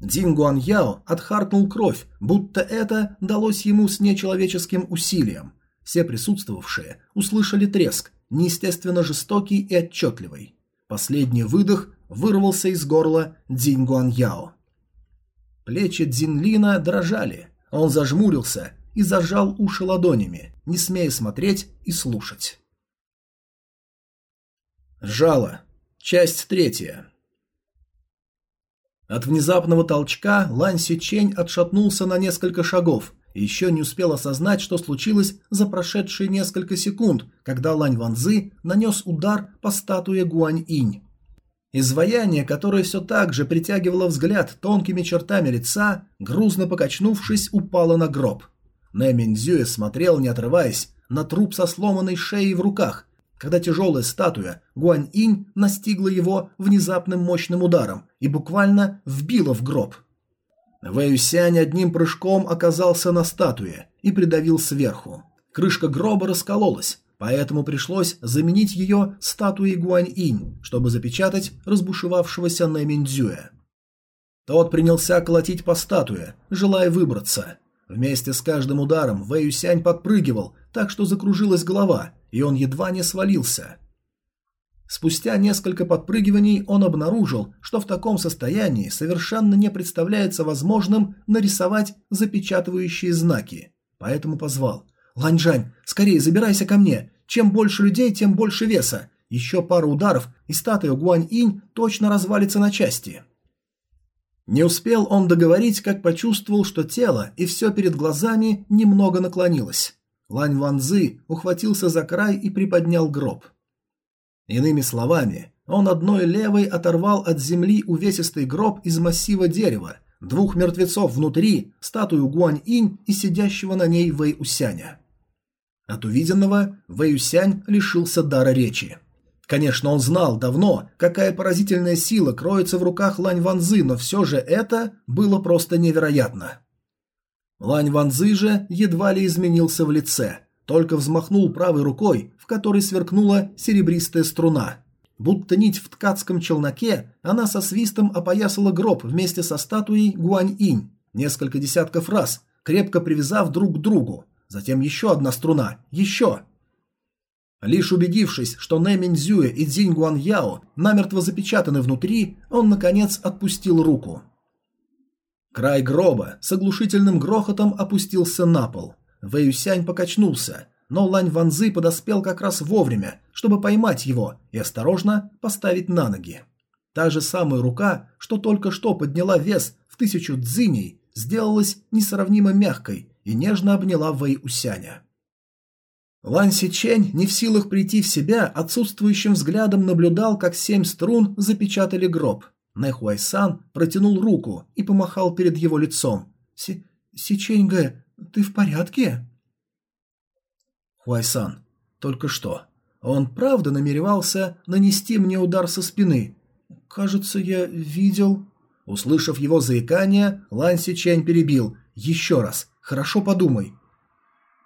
Дин Гуан Яо отхаркнул кровь, будто это далось ему с нечеловеческим усилием. Все присутствовавшие услышали треск, неестественно жестокий и отчетливый. Последний выдох вырвался из горла Динь Гуан Яо. Плечи Дзинлина дрожали, он зажмурился и зажал уши ладонями, не смея смотреть и слушать. Жало. Часть третья. От внезапного толчка Лань Сичень отшатнулся на несколько шагов и еще не успел осознать, что случилось за прошедшие несколько секунд, когда Лань Ванзы нанес удар по статуе Гуань Инь. Изваяние, которое все так же притягивало взгляд тонкими чертами лица, грузно покачнувшись, упало на гроб. Нэминдзюэ смотрел, не отрываясь, на труп со сломанной шеей в руках, когда тяжелая статуя Гуань-инь настигла его внезапным мощным ударом и буквально вбила в гроб. Вэюсянь одним прыжком оказался на статуе и придавил сверху. Крышка гроба раскололась, поэтому пришлось заменить ее статуей Гуань-инь, чтобы запечатать разбушевавшегося Нэминдзюя. Тот принялся колотить по статуе, желая выбраться. Вместе с каждым ударом Вэй Юсянь подпрыгивал, так что закружилась голова, и он едва не свалился. Спустя несколько подпрыгиваний он обнаружил, что в таком состоянии совершенно не представляется возможным нарисовать запечатывающие знаки, поэтому позвал «Ланьжань, скорее забирайся ко мне. Чем больше людей, тем больше веса. Еще пару ударов, и статуя Гуань-инь точно развалится на части». Не успел он договорить, как почувствовал, что тело и все перед глазами немного наклонилось. Лань Ванзы ухватился за край и приподнял гроб. Иными словами, он одной левой оторвал от земли увесистый гроб из массива дерева, двух мертвецов внутри, статую Гуань-инь и сидящего на ней Вэй Усяня. От увиденного Вэюсянь лишился дара речи. Конечно, он знал давно, какая поразительная сила кроется в руках Лань Ванзы, но все же это было просто невероятно. Лань Ванзы же едва ли изменился в лице, только взмахнул правой рукой, в которой сверкнула серебристая струна. Будто нить в ткацком челноке, она со свистом опоясала гроб вместе со статуей Гуань-инь несколько десятков раз, крепко привязав друг к другу, Затем еще одна струна. Еще. Лишь убедившись, что Нэ Минзюэ и Цзинь Гуан Яо намертво запечатаны внутри, он, наконец, отпустил руку. Край гроба с оглушительным грохотом опустился на пол. Вэюсянь покачнулся, но Лань Ванзы подоспел как раз вовремя, чтобы поймать его и осторожно поставить на ноги. Та же самая рука, что только что подняла вес в тысячу дзиней, сделалась несравнимо мягкой и нежно обняла Вэй Усяня. Лан Сичень, не в силах прийти в себя, отсутствующим взглядом наблюдал, как семь струн запечатали гроб. Нэхуайсан протянул руку и помахал перед его лицом. Си «Сичень Гэ, ты в порядке?» Хуайсан, только что. Он правда намеревался нанести мне удар со спины. Кажется, я видел... Услышав его заикание, Лан Сичень перебил. «Еще раз. Хорошо подумай.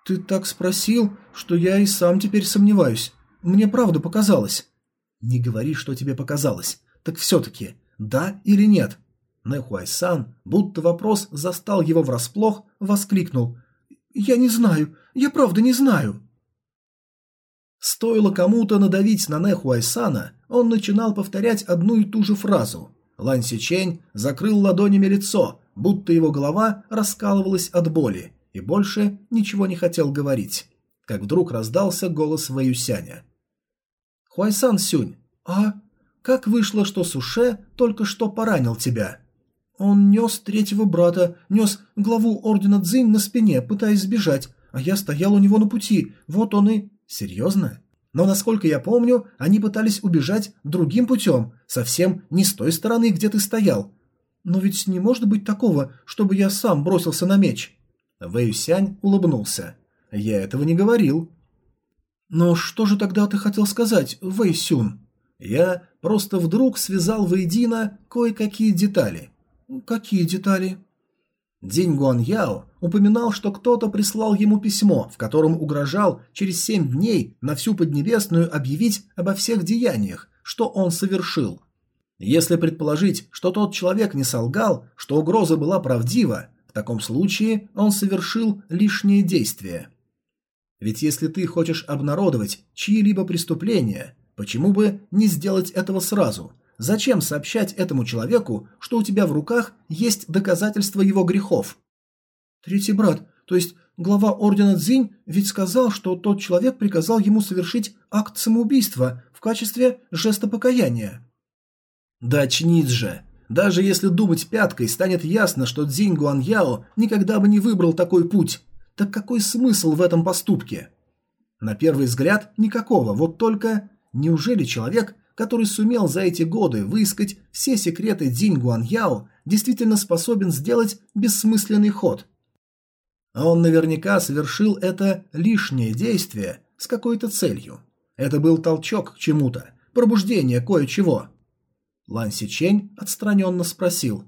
«Ты так спросил, что я и сам теперь сомневаюсь. Мне правда показалось». «Не говори, что тебе показалось. Так все-таки, да или нет?» Нэхуай-сан, будто вопрос застал его врасплох, воскликнул. «Я не знаю. Я правда не знаю». Стоило кому-то надавить на Нэхуай-сана, он начинал повторять одну и ту же фразу. Лан Сичень закрыл ладонями лицо, будто его голова раскалывалась от боли, и больше ничего не хотел говорить, как вдруг раздался голос Вэюсяня. «Хуайсан Сюнь, а как вышло, что Суше только что поранил тебя?» «Он нес третьего брата, нес главу ордена Цзинь на спине, пытаясь сбежать, а я стоял у него на пути, вот он и...» «Серьезно?» Но, насколько я помню, они пытались убежать другим путем, совсем не с той стороны, где ты стоял. Но ведь не может быть такого, чтобы я сам бросился на меч. Вэйсянь улыбнулся. «Я этого не говорил». «Но что же тогда ты хотел сказать, Вэйсюн?» «Я просто вдруг связал воедино кое-какие детали». «Какие детали?» Динь Гуан Яо упоминал, что кто-то прислал ему письмо, в котором угрожал через семь дней на всю Поднебесную объявить обо всех деяниях, что он совершил. Если предположить, что тот человек не солгал, что угроза была правдива, в таком случае он совершил лишнее действие. Ведь если ты хочешь обнародовать чьи-либо преступления, почему бы не сделать этого сразу? Зачем сообщать этому человеку, что у тебя в руках есть доказательства его грехов? Третий брат, то есть глава ордена Цзинь, ведь сказал, что тот человек приказал ему совершить акт самоубийства в качестве жеста покаяния. Да очнись же! Даже если думать пяткой, станет ясно, что Цзинь Гуаньяо никогда бы не выбрал такой путь. Так какой смысл в этом поступке? На первый взгляд, никакого, вот только... Неужели человек, который сумел за эти годы выискать все секреты Цзинь Гуаньяо, действительно способен сделать бессмысленный ход? А он наверняка совершил это лишнее действие с какой-то целью. Это был толчок к чему-то, пробуждение кое-чего. Лан Сичень отстраненно спросил.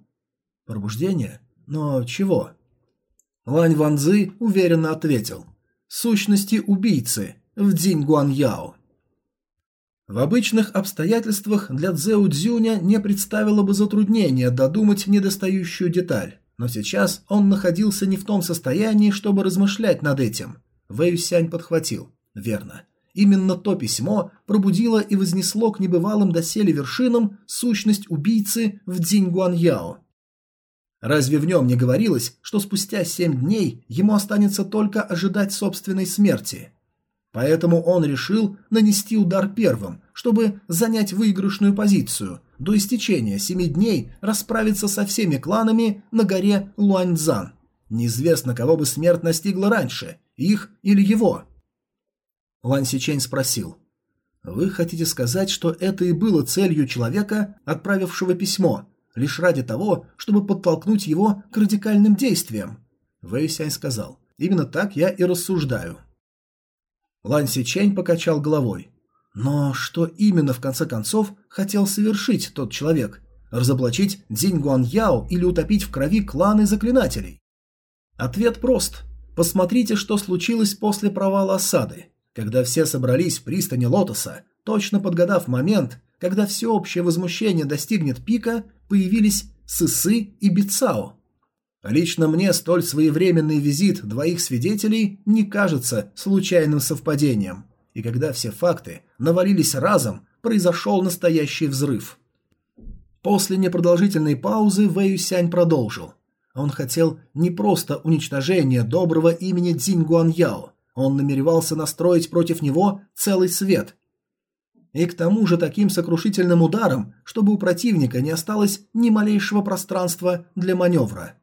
«Пробуждение? Но чего?» Лань Ванзы уверенно ответил. «Сущности убийцы в Дзинь Гуаньяо». В обычных обстоятельствах для Цзэу Цзюня не представило бы затруднения додумать недостающую деталь, но сейчас он находился не в том состоянии, чтобы размышлять над этим. Вэй Сянь подхватил. «Верно. Именно то письмо пробудило и вознесло к небывалым доселе вершинам сущность убийцы в Дзиньгуаньяо. Разве в нем не говорилось, что спустя семь дней ему останется только ожидать собственной смерти? Поэтому он решил нанести удар первым, чтобы занять выигрышную позицию, до истечения семи дней расправиться со всеми кланами на горе Луаньцзан. Неизвестно, кого бы смерть настигла раньше, их или его. Ван Сичень спросил. «Вы хотите сказать, что это и было целью человека, отправившего письмо, лишь ради того, чтобы подтолкнуть его к радикальным действиям?» Вэй Сянь сказал. «Именно так я и рассуждаю». Лан Сичень покачал головой. Но что именно в конце концов хотел совершить тот человек? Разоблачить Дзинь Гуан Яо или утопить в крови кланы заклинателей? Ответ прост. Посмотрите, что случилось после провала осады. Когда все собрались в пристани Лотоса, точно подгадав момент, когда всеобщее возмущение достигнет пика, появились Сысы и Бицао. Лично мне столь своевременный визит двоих свидетелей не кажется случайным совпадением. И когда все факты навалились разом, произошел настоящий взрыв. После непродолжительной паузы Вэй Сянь продолжил. Он хотел не просто уничтожения доброго имени Цзинь Гуаньяо, он намеревался настроить против него целый свет. И к тому же таким сокрушительным ударом, чтобы у противника не осталось ни малейшего пространства для маневра.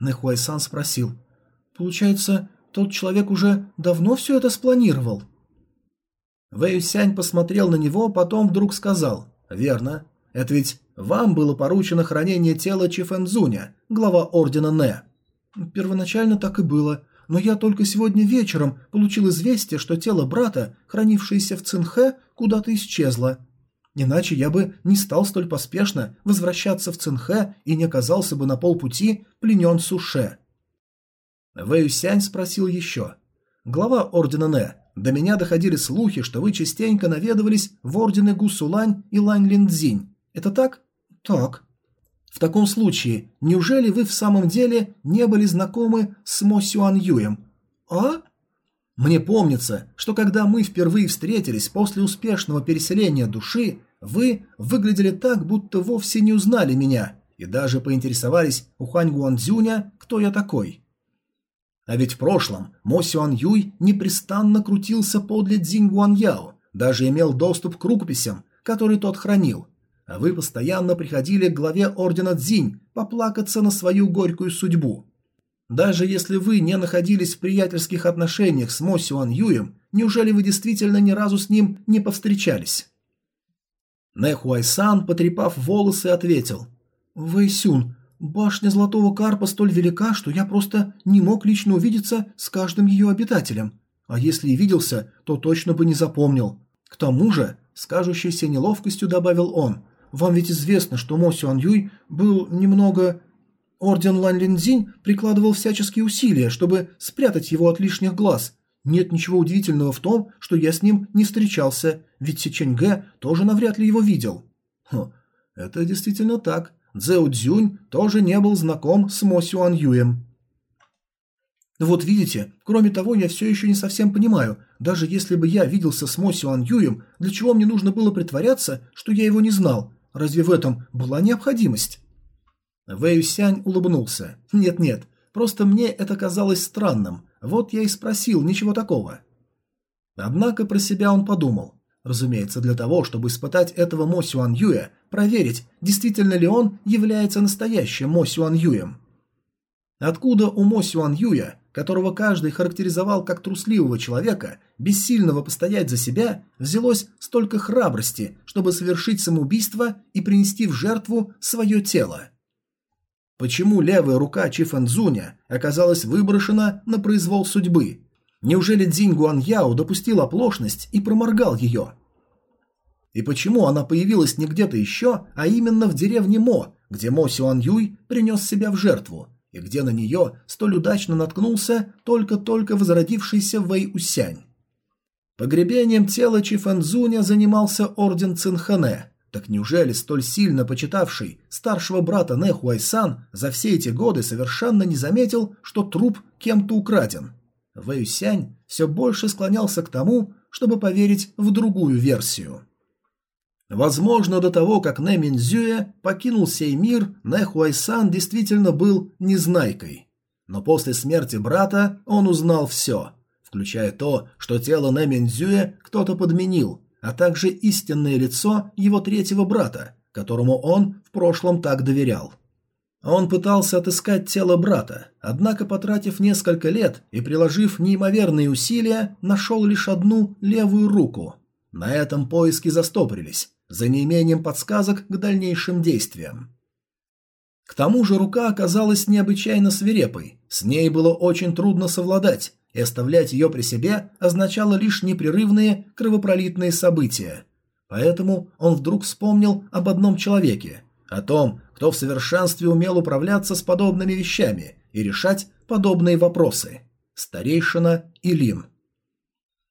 Нэхуайсан спросил. «Получается, тот человек уже давно все это спланировал?» Вэй Сянь посмотрел на него, потом вдруг сказал. «Верно. Это ведь вам было поручено хранение тела Чифэнзуня, глава ордена Нэ». «Первоначально так и было, но я только сегодня вечером получил известие, что тело брата, хранившееся в Цинхэ, куда-то исчезло. Иначе я бы не стал столь поспешно возвращаться в Цинхэ и не оказался бы на полпути пленен Суше. Вэй Сянь спросил еще. «Глава Ордена Нэ, до меня доходили слухи, что вы частенько наведывались в Ордены Гусулань и Лань Линдзинь. Это так?» «Так». «В таком случае, неужели вы в самом деле не были знакомы с Мо Сюан Юем?» «А?» Мне помнится, что когда мы впервые встретились после успешного переселения души, вы выглядели так, будто вовсе не узнали меня, и даже поинтересовались у Хань Гуанцзюня, кто я такой. А ведь в прошлом Мо Сюан Юй непрестанно крутился подле Цзинь Гуаньяо, даже имел доступ к рукописям, которые тот хранил. А вы постоянно приходили к главе ордена Цзинь поплакаться на свою горькую судьбу. Даже если вы не находились в приятельских отношениях с Мо Сюан Юем, неужели вы действительно ни разу с ним не повстречались? Нэхуайсан, потрепав волосы, ответил. «Вэйсюн, башня Золотого Карпа столь велика, что я просто не мог лично увидеться с каждым ее обитателем. А если и виделся, то точно бы не запомнил. К тому же, с кажущейся неловкостью добавил он, «Вам ведь известно, что Мо Сюан Юй был немного Орден Лань Линзинь прикладывал всяческие усилия, чтобы спрятать его от лишних глаз. Нет ничего удивительного в том, что я с ним не встречался, ведь Сичень Гэ тоже навряд ли его видел. Хм, это действительно так. Цзэу Цзюнь тоже не был знаком с Мо Сюан Юем. Вот видите, кроме того, я все еще не совсем понимаю, даже если бы я виделся с Мо Сюан Юем, для чего мне нужно было притворяться, что я его не знал? Разве в этом была необходимость? Вэй Сянь улыбнулся. «Нет-нет, просто мне это казалось странным. Вот я и спросил, ничего такого». Однако про себя он подумал. Разумеется, для того, чтобы испытать этого Мо Сюан Юя, проверить, действительно ли он является настоящим Мо Сюан Юем. Откуда у Мо Сюан Юя, которого каждый характеризовал как трусливого человека, бессильного постоять за себя, взялось столько храбрости, чтобы совершить самоубийство и принести в жертву свое тело? Почему левая рука Чифэнзуня оказалась выброшена на произвол судьбы? Неужели Цзинь Гуаньяо допустил оплошность и проморгал ее? И почему она появилась не где-то еще, а именно в деревне Мо, где Мо Сюан Юй принес себя в жертву, и где на нее столь удачно наткнулся только-только возродившийся Вэй Усянь? Погребением тела Чифэнзуня занимался орден Цинхане – так неужели столь сильно почитавший старшего брата Нэхуайсан за все эти годы совершенно не заметил, что труп кем-то украден? Вэйсянь все больше склонялся к тому, чтобы поверить в другую версию. Возможно, до того, как Нэ Минзюэ покинул сей мир, Нэхуайсан действительно был незнайкой. Но после смерти брата он узнал все, включая то, что тело Нэ Минзюэ кто-то подменил – а также истинное лицо его третьего брата, которому он в прошлом так доверял. Он пытался отыскать тело брата, однако, потратив несколько лет и приложив неимоверные усилия, нашел лишь одну левую руку. На этом поиски застопорились, за неимением подсказок к дальнейшим действиям. К тому же рука оказалась необычайно свирепой, с ней было очень трудно совладать, и оставлять ее при себе означало лишь непрерывные кровопролитные события. Поэтому он вдруг вспомнил об одном человеке, о том, кто в совершенстве умел управляться с подобными вещами и решать подобные вопросы. Старейшина Илин.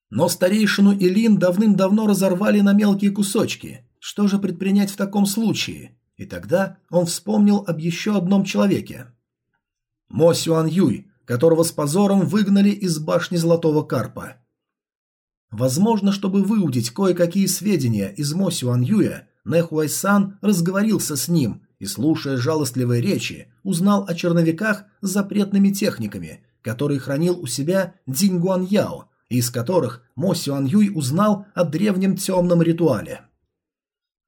Но старейшину Илин давным-давно разорвали на мелкие кусочки. Что же предпринять в таком случае? И тогда он вспомнил об еще одном человеке. Мо Сюан Юй, которого с позором выгнали из башни Золотого Карпа. Возможно, чтобы выудить кое-какие сведения из Мо Сюан Юя, Нэхуайсан разговорился с ним и, слушая жалостливые речи, узнал о черновиках с запретными техниками, которые хранил у себя Динь Гуан Яо, из которых Мо Сюан Юй узнал о древнем темном ритуале.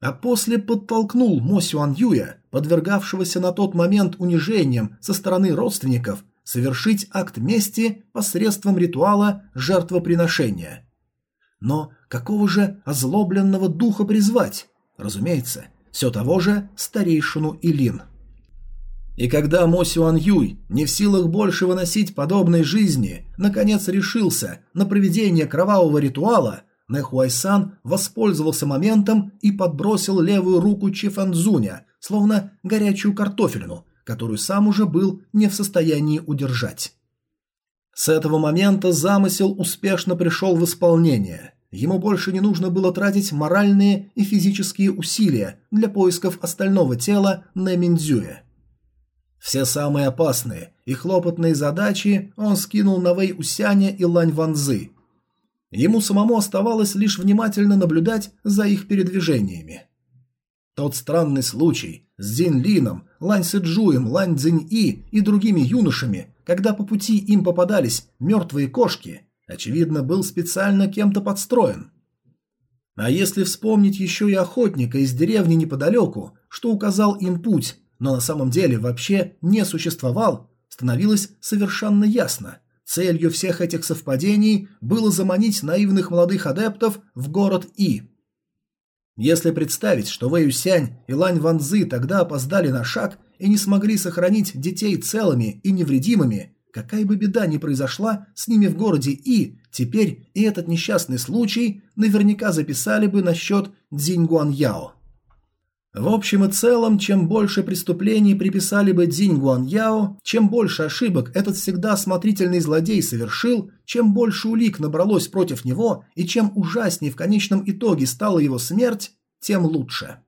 А после подтолкнул Мо Сюан Юя подвергавшегося на тот момент унижениям со стороны родственников, совершить акт мести посредством ритуала жертвоприношения. Но какого же озлобленного духа призвать? Разумеется, все того же старейшину Илин. И когда Мо Сюан Юй, не в силах больше выносить подобной жизни, наконец решился на проведение кровавого ритуала, Нэхуайсан воспользовался моментом и подбросил левую руку Чифэнзуня, словно горячую картофелину, которую сам уже был не в состоянии удержать. С этого момента замысел успешно пришел в исполнение. Ему больше не нужно было тратить моральные и физические усилия для поисков остального тела Нэминдзюя. Все самые опасные и хлопотные задачи он скинул на Вэй Усяня и Лань Ванзы. Ему самому оставалось лишь внимательно наблюдать за их передвижениями. Тот странный случай с Зин Лином, Лань Сэджуем, Лань Цзинь И и другими юношами, когда по пути им попадались мертвые кошки, очевидно, был специально кем-то подстроен. А если вспомнить еще и охотника из деревни неподалеку, что указал им путь, но на самом деле вообще не существовал, становилось совершенно ясно. Целью всех этих совпадений было заманить наивных молодых адептов в город И. Если представить, что Вэй Юсянь и Лань Ванзы тогда опоздали на шаг и не смогли сохранить детей целыми и невредимыми, какая бы беда ни произошла с ними в городе И, теперь и этот несчастный случай наверняка записали бы на счет Цзиньгуан Яо. В общем и целом, чем больше преступлений приписали бы Дзинь Яо, чем больше ошибок этот всегда осмотрительный злодей совершил, чем больше улик набралось против него и чем ужаснее в конечном итоге стала его смерть, тем лучше.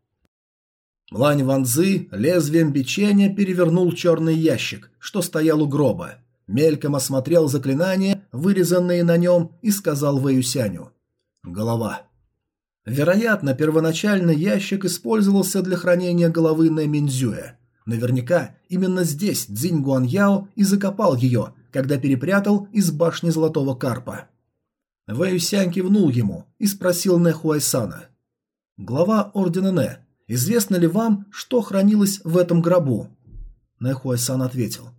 Лань Ванзы лезвием бичения перевернул черный ящик, что стоял у гроба. Мельком осмотрел заклинания, вырезанные на нем, и сказал Вэюсяню. «Голова». Вероятно, первоначально ящик использовался для хранения головы Нэминзюэ. Наверняка именно здесь Цзинь Гуаньяо и закопал ее, когда перепрятал из башни Золотого Карпа. Вэюсянь кивнул ему и спросил Нэ Хуайсана. «Глава Ордена Нэ, известно ли вам, что хранилось в этом гробу?» Нэ Хуайсан ответил.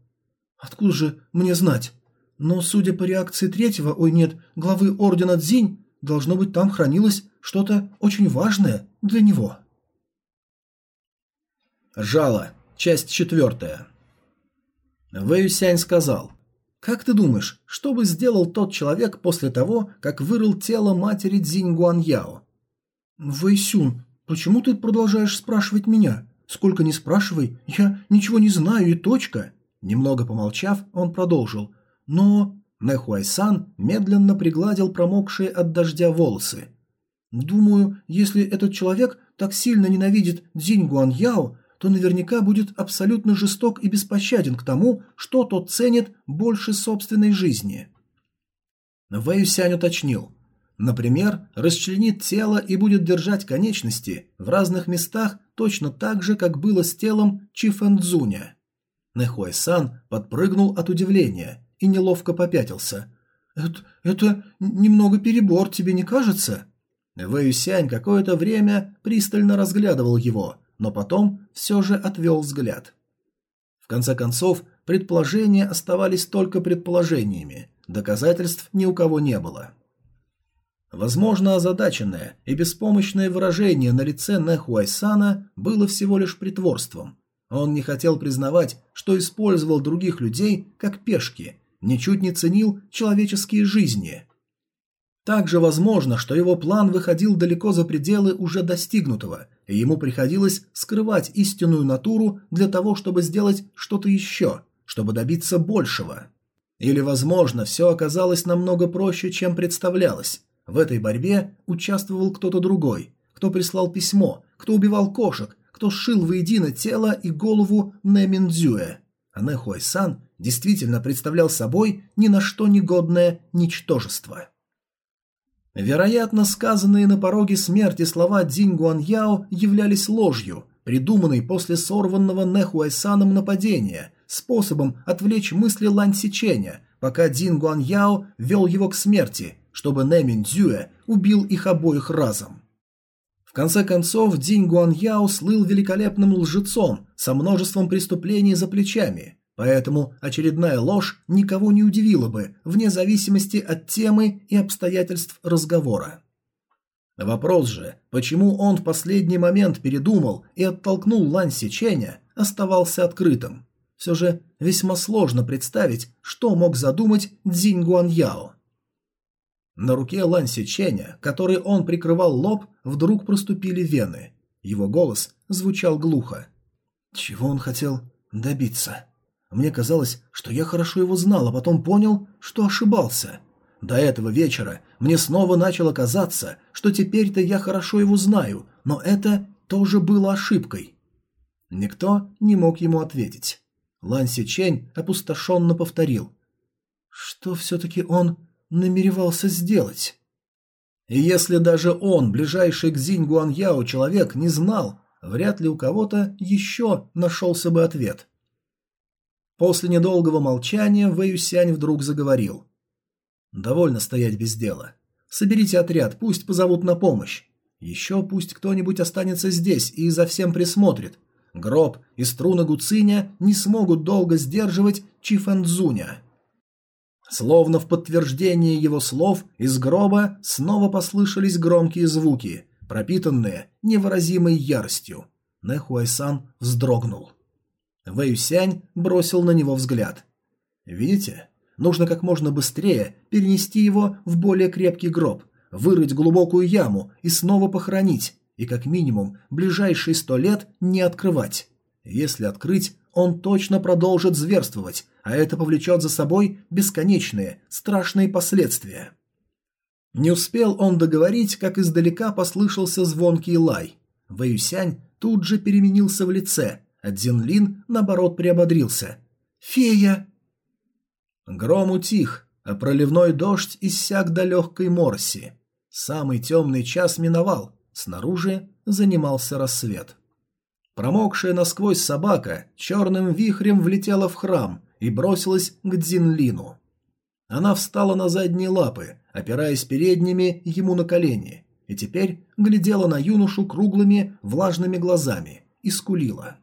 «Откуда же мне знать? Но, судя по реакции третьего, ой нет, главы Ордена Цзинь, должно быть, там хранилось что-то очень важное для него. Жало. Часть четвертая. Вэйюсянь сказал, «Как ты думаешь, что бы сделал тот человек после того, как вырыл тело матери Цзинь Гуаньяо?» «Вэйсюн, почему ты продолжаешь спрашивать меня? Сколько ни спрашивай, я ничего не знаю и точка». Немного помолчав, он продолжил, «Но...» Нэхуайсан медленно пригладил промокшие от дождя волосы. Думаю, если этот человек так сильно ненавидит Цзинь Гуаньяо, то наверняка будет абсолютно жесток и беспощаден к тому, что тот ценит больше собственной жизни. Вэй Сянь уточнил. Например, расчленит тело и будет держать конечности в разных местах точно так же, как было с телом Чи Фэнцзуня. Нэхуай Сан подпрыгнул от удивления и неловко попятился. «Это, это немного перебор, тебе не кажется?» Вэйюсянь какое-то время пристально разглядывал его, но потом все же отвел взгляд. В конце концов, предположения оставались только предположениями, доказательств ни у кого не было. Возможно, озадаченное и беспомощное выражение на лице Нэхуайсана было всего лишь притворством. Он не хотел признавать, что использовал других людей как пешки, ничуть не ценил человеческие жизни – также возможно, что его план выходил далеко за пределы уже достигнутого, и ему приходилось скрывать истинную натуру для того, чтобы сделать что-то еще, чтобы добиться большего. Или, возможно, все оказалось намного проще, чем представлялось. В этой борьбе участвовал кто-то другой, кто прислал письмо, кто убивал кошек, кто сшил воедино тело и голову Нэминдзюэ. А Нэхуайсан действительно представлял собой ни на что негодное ничтожество. Вероятно, сказанные на пороге смерти слова Динь Гуаньяо являлись ложью, придуманной после сорванного Нэхуайсаном нападения, способом отвлечь мысли Лань Сиченя, пока Дин Гуаньяо вел его к смерти, чтобы Нэ Миндзюэ убил их обоих разом. В конце концов, Динь Гуаньяо слыл великолепным лжецом со множеством преступлений за плечами, поэтому очередная ложь никого не удивила бы, вне зависимости от темы и обстоятельств разговора. Вопрос же, почему он в последний момент передумал и оттолкнул Лань Сиченя, оставался открытым. Все же весьма сложно представить, что мог задумать Цзинь Гуаньяо. На руке Лань Сиченя, которой он прикрывал лоб, вдруг проступили вены. Его голос звучал глухо. Чего он хотел добиться? Мне казалось, что я хорошо его знал, а потом понял, что ошибался. До этого вечера мне снова начало казаться, что теперь-то я хорошо его знаю, но это тоже было ошибкой. Никто не мог ему ответить. Лан Сичень опустошенно повторил. Что все-таки он намеревался сделать? И если даже он, ближайший к Зинь Гуаньяо человек, не знал, вряд ли у кого-то еще нашелся бы ответ. После недолгого молчания Вэй Юсянь вдруг заговорил. «Довольно стоять без дела. Соберите отряд, пусть позовут на помощь. Еще пусть кто-нибудь останется здесь и за всем присмотрит. Гроб и струны Гуциня не смогут долго сдерживать Чифэнцзуня». Словно в подтверждение его слов из гроба снова послышались громкие звуки, пропитанные невыразимой яростью. Нэхуайсан вздрогнул. Вэйюсянь бросил на него взгляд. «Видите? Нужно как можно быстрее перенести его в более крепкий гроб, вырыть глубокую яму и снова похоронить, и как минимум ближайшие сто лет не открывать. Если открыть, он точно продолжит зверствовать, а это повлечет за собой бесконечные, страшные последствия. Не успел он договорить, как издалека послышался звонкий лай. Вэюсянь тут же переменился в лице, а Дзинлин, наоборот, приободрился. «Фея!» Гром утих, а проливной дождь иссяк до легкой морси. Самый темный час миновал, снаружи занимался рассвет. Промокшая насквозь собака черным вихрем влетела в храм и бросилась к Дзинлину. Она встала на задние лапы, опираясь передними ему на колени, и теперь глядела на юношу круглыми влажными глазами и скулила.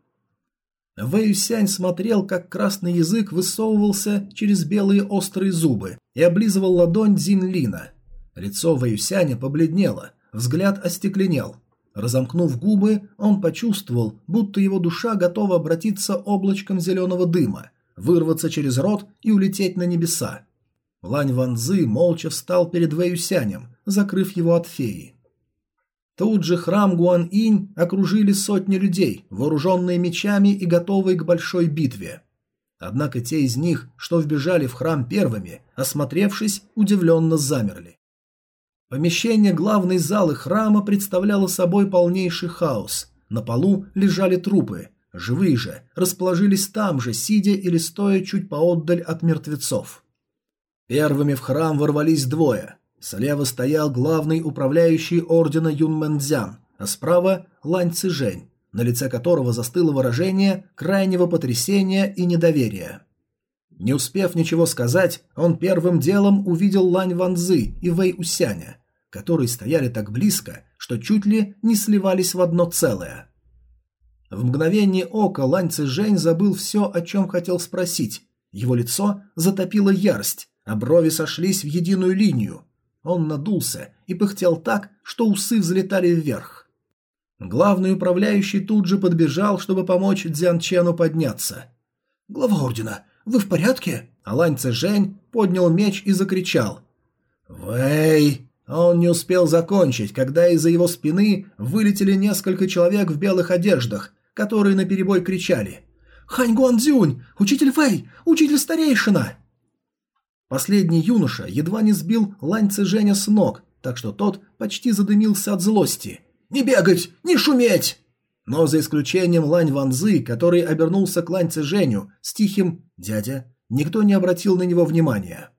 Вэй Сянь смотрел, как красный язык высовывался через белые острые зубы и облизывал ладонь Дзинлина. Лицо Вэй Сяня побледнело, взгляд остекленел – Разомкнув губы, он почувствовал, будто его душа готова обратиться облачком зеленого дыма, вырваться через рот и улететь на небеса. Лань Ванзы молча встал перед Вэюсянем, закрыв его от феи. Тут же храм Гуан-Инь окружили сотни людей, вооруженные мечами и готовые к большой битве. Однако те из них, что вбежали в храм первыми, осмотревшись, удивленно замерли. Помещение главной залы храма представляло собой полнейший хаос. На полу лежали трупы, живые же расположились там же, сидя или стоя чуть поотдаль от мертвецов. Первыми в храм ворвались двое. Слева стоял главный управляющий ордена Юнмэнцзян, а справа Лань Цзэжэнь, на лице которого застыло выражение крайнего потрясения и недоверия. Не успев ничего сказать, он первым делом увидел Лань Ванзы и Вэй Усяня, которые стояли так близко, что чуть ли не сливались в одно целое. В мгновение ока Лань Цзэжэнь забыл все, о чем хотел спросить. Его лицо затопило ярость, а брови сошлись в единую линию. Он надулся и пыхтел так, что усы взлетали вверх. Главный управляющий тут же подбежал, чтобы помочь Дзян Чену подняться. «Глава ордена, вы в порядке?» Алань Цзэжэнь поднял меч и закричал. «Вэй!» Он не успел закончить, когда из-за его спины вылетели несколько человек в белых одеждах, которые наперебой кричали «Хань Гуандзюнь! Учитель Вэй! Учитель старейшина!» Последний юноша едва не сбил Лань Цзэжэня с ног, так что тот почти задымился от злости. «Не бегать! Не шуметь!» Но за исключением Лань Ванзы, который обернулся к Лань Цзэжэню с тихим «дядя», никто не обратил на него внимания.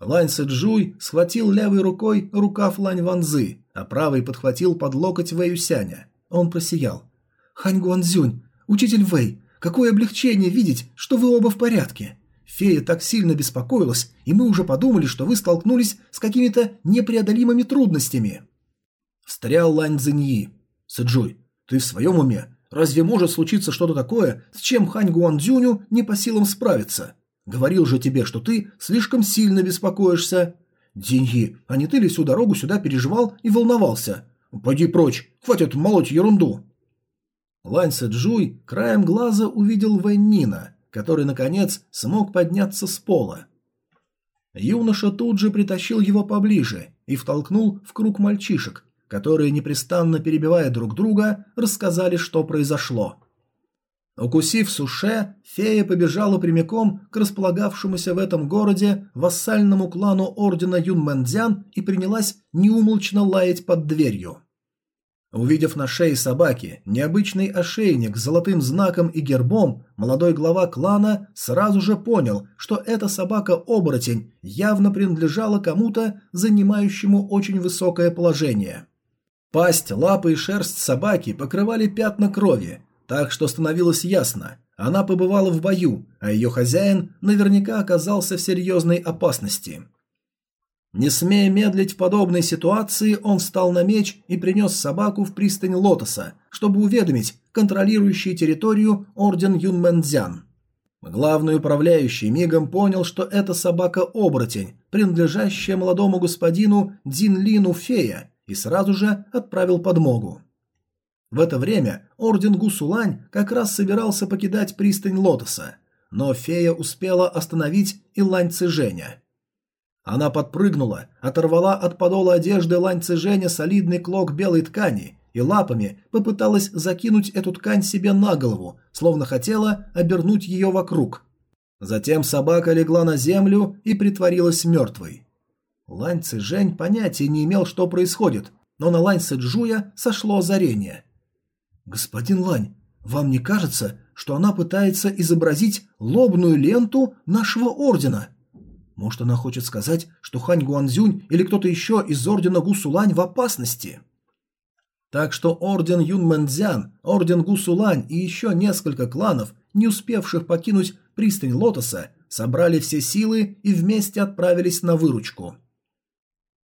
Лань Сэджуй схватил левой рукой рукав Лань Ванзы, а правой подхватил под локоть Вэй Юсяня. Он просиял. «Хань Гуанзюнь, учитель Вэй, какое облегчение видеть, что вы оба в порядке. Фея так сильно беспокоилась, и мы уже подумали, что вы столкнулись с какими-то непреодолимыми трудностями». Встрял Лань Цзиньи. Сэджуй, ты в своем уме? Разве может случиться что-то такое, с чем Хань Гуандзюню не по силам справиться? Говорил же тебе, что ты слишком сильно беспокоишься. Деньги, а не ты ли всю дорогу сюда переживал и волновался? Пойди прочь, хватит молоть ерунду. Лань Сэджуй краем глаза увидел Вэннина, который, наконец, смог подняться с пола. Юноша тут же притащил его поближе и втолкнул в круг мальчишек, которые, непрестанно перебивая друг друга, рассказали, что произошло. Укусив Суше, фея побежала прямиком к располагавшемуся в этом городе вассальному клану ордена Юнмэнцзян и принялась неумолчно лаять под дверью. Увидев на шее собаки необычный ошейник с золотым знаком и гербом, молодой глава клана сразу же понял, что эта собака-оборотень явно принадлежала кому-то, занимающему очень высокое положение. Пасть, лапы и шерсть собаки покрывали пятна крови, так что становилось ясно, она побывала в бою, а ее хозяин наверняка оказался в серьезной опасности. Не смея медлить в подобной ситуации, он встал на меч и принес собаку в пристань Лотоса, чтобы уведомить контролирующий территорию орден Юнмэнцзян. Главный управляющий мигом понял, что это собака-оборотень, принадлежащая молодому господину Динлину Фея, и сразу же отправил подмогу. В это время орден Гусулань как раз собирался покидать пристань Лотоса, но Фея успела остановить и Лань Цзэжэня. Она подпрыгнула, оторвала от подола одежды Лань Цзэжэня солидный клок белой ткани и лапами попыталась закинуть эту ткань себе на голову, словно хотела обернуть ее вокруг. Затем собака легла на землю и притворилась мертвой. Лань Цзэжэнь понятия не имел, что происходит, но на Лань Сэджуя сошло озарение. «Господин Лань, вам не кажется, что она пытается изобразить лобную ленту нашего ордена?» Может, она хочет сказать, что Хань Гуанзюнь или кто-то еще из ордена Гусулань в опасности? Так что орден Юнмэнцзян, орден Гусулань и еще несколько кланов, не успевших покинуть пристань Лотоса, собрали все силы и вместе отправились на выручку.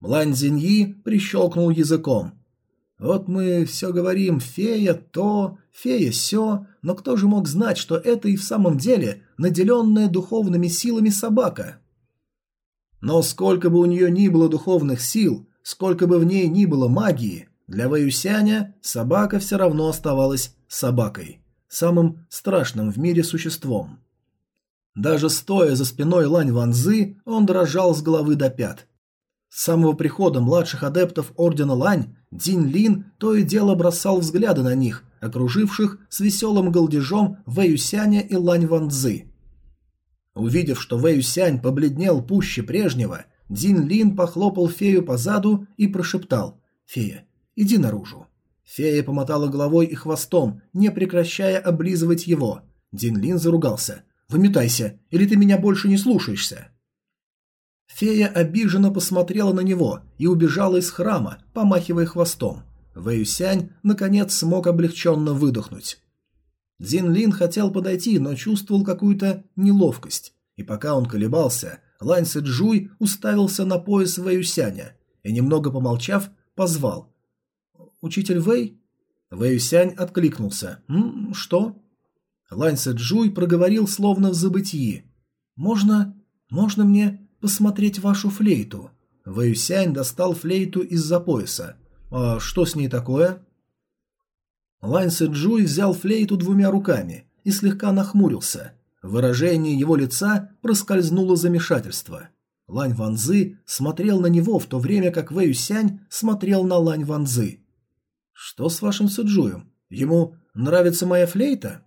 Лань Зиньи прищелкнул языком. «Вот мы все говорим, фея то, фея сё, но кто же мог знать, что это и в самом деле наделенная духовными силами собака?» Но сколько бы у нее ни было духовных сил, сколько бы в ней ни было магии, для Вэюсяня собака все равно оставалась собакой, самым страшным в мире существом. Даже стоя за спиной Лань Ванзы, он дрожал с головы до пят. С самого прихода младших адептов Ордена Лань Дин Лин то и дело бросал взгляды на них, окруживших с веселым голдежом Вэюсяня и Лань Ванзы. Увидев, что Вэй Сянь побледнел пуще прежнего, Дин Лин похлопал фею по заду и прошептал «Фея, иди наружу». Фея помотала головой и хвостом, не прекращая облизывать его. Дин Лин заругался «Выметайся, или ты меня больше не слушаешься». Фея обиженно посмотрела на него и убежала из храма, помахивая хвостом. Вэйюсянь, наконец, смог облегченно выдохнуть. Дзин Лин хотел подойти, но чувствовал какую-то неловкость. И пока он колебался, Лань Сэджуй уставился на пояс Вэюсяня и, немного помолчав, позвал. «Учитель Вэй?» Вэюсянь откликнулся. «М, что?» Лань Сэджуй проговорил словно в забытии. «Можно... можно мне посмотреть вашу флейту?» Вэюсянь достал флейту из-за пояса. «А что с ней такое?» Лань Сэджуй взял флейту двумя руками и слегка нахмурился. В выражении его лица проскользнуло замешательство. Лань Ванзы смотрел на него, в то время как Вэй Сянь смотрел на Лань Ванзы. «Что с вашим Сэджуем? Ему нравится моя флейта?»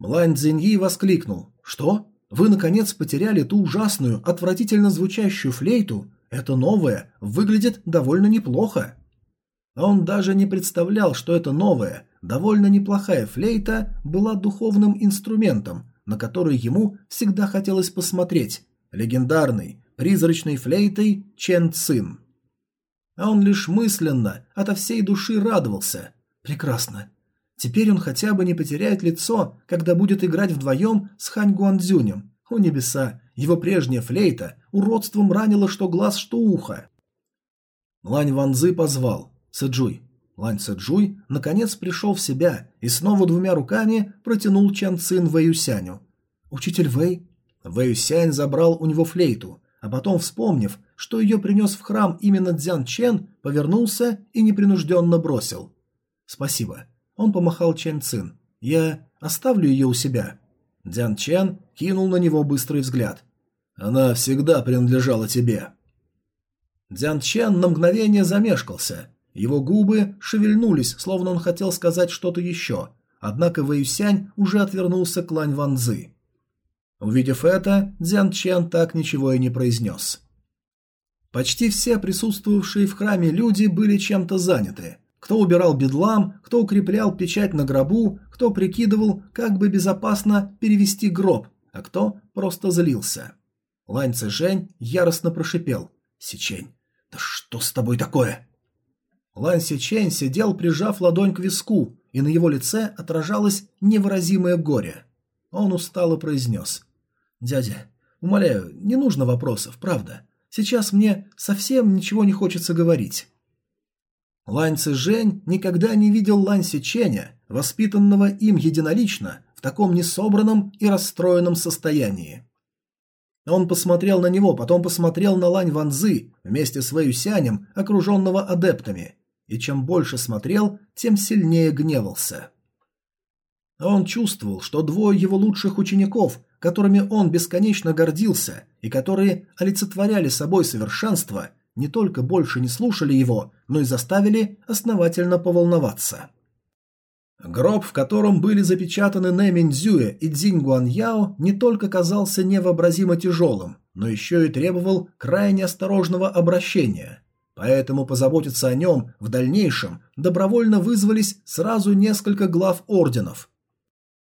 Лань Цзиньи воскликнул. «Что? Вы, наконец, потеряли ту ужасную, отвратительно звучащую флейту? Это новое, выглядит довольно неплохо». Он даже не представлял, что эта новая, довольно неплохая флейта была духовным инструментом, на который ему всегда хотелось посмотреть, легендарной, призрачной флейтой Чен Цин. А он лишь мысленно, ото всей души радовался. Прекрасно. Теперь он хотя бы не потеряет лицо, когда будет играть вдвоем с Хань Гуандзюнем. О небеса, его прежняя флейта уродством ранила что глаз, что ухо. Лань Ванзы позвал. Сэджуй, Лань Цзюй наконец пришел в себя и снова двумя руками протянул Чан Цин Вэюсяню. «Учитель Вэй?» Вэюсянь забрал у него флейту, а потом, вспомнив, что ее принес в храм именно Дзян Чен, повернулся и непринужденно бросил. «Спасибо». Он помахал Чен Цин. «Я оставлю ее у себя». Дзян Чен кинул на него быстрый взгляд. «Она всегда принадлежала тебе». Дзян Чен на мгновение замешкался. Его губы шевельнулись, словно он хотел сказать что-то еще, однако Вэйюсянь уже отвернулся к Лань Ванзы. Увидев это, Дзян Чен так ничего и не произнес. Почти все присутствовавшие в храме люди были чем-то заняты. Кто убирал бедлам, кто укреплял печать на гробу, кто прикидывал, как бы безопасно перевести гроб, а кто просто злился. Лань Цзэжэнь яростно прошипел. «Сичень, да что с тобой такое?» Лань Сичень сидел, прижав ладонь к виску, и на его лице отражалось невыразимое горе. Он устало произнес. «Дядя, умоляю, не нужно вопросов, правда. Сейчас мне совсем ничего не хочется говорить». Лань Цзэнь никогда не видел Лань Сиченя, воспитанного им единолично, в таком несобранном и расстроенном состоянии. Он посмотрел на него, потом посмотрел на Лань Ванзы вместе с Вэюсянем, окруженного адептами, и чем больше смотрел, тем сильнее гневался. Он чувствовал, что двое его лучших учеников, которыми он бесконечно гордился и которые олицетворяли собой совершенство, не только больше не слушали его, но и заставили основательно поволноваться. Гроб, в котором были запечатаны Нэ Миндзюэ и Цзинь Гуаньяо, не только казался невообразимо тяжелым, но еще и требовал крайне осторожного обращения. Поэтому позаботиться о нем в дальнейшем добровольно вызвались сразу несколько глав орденов.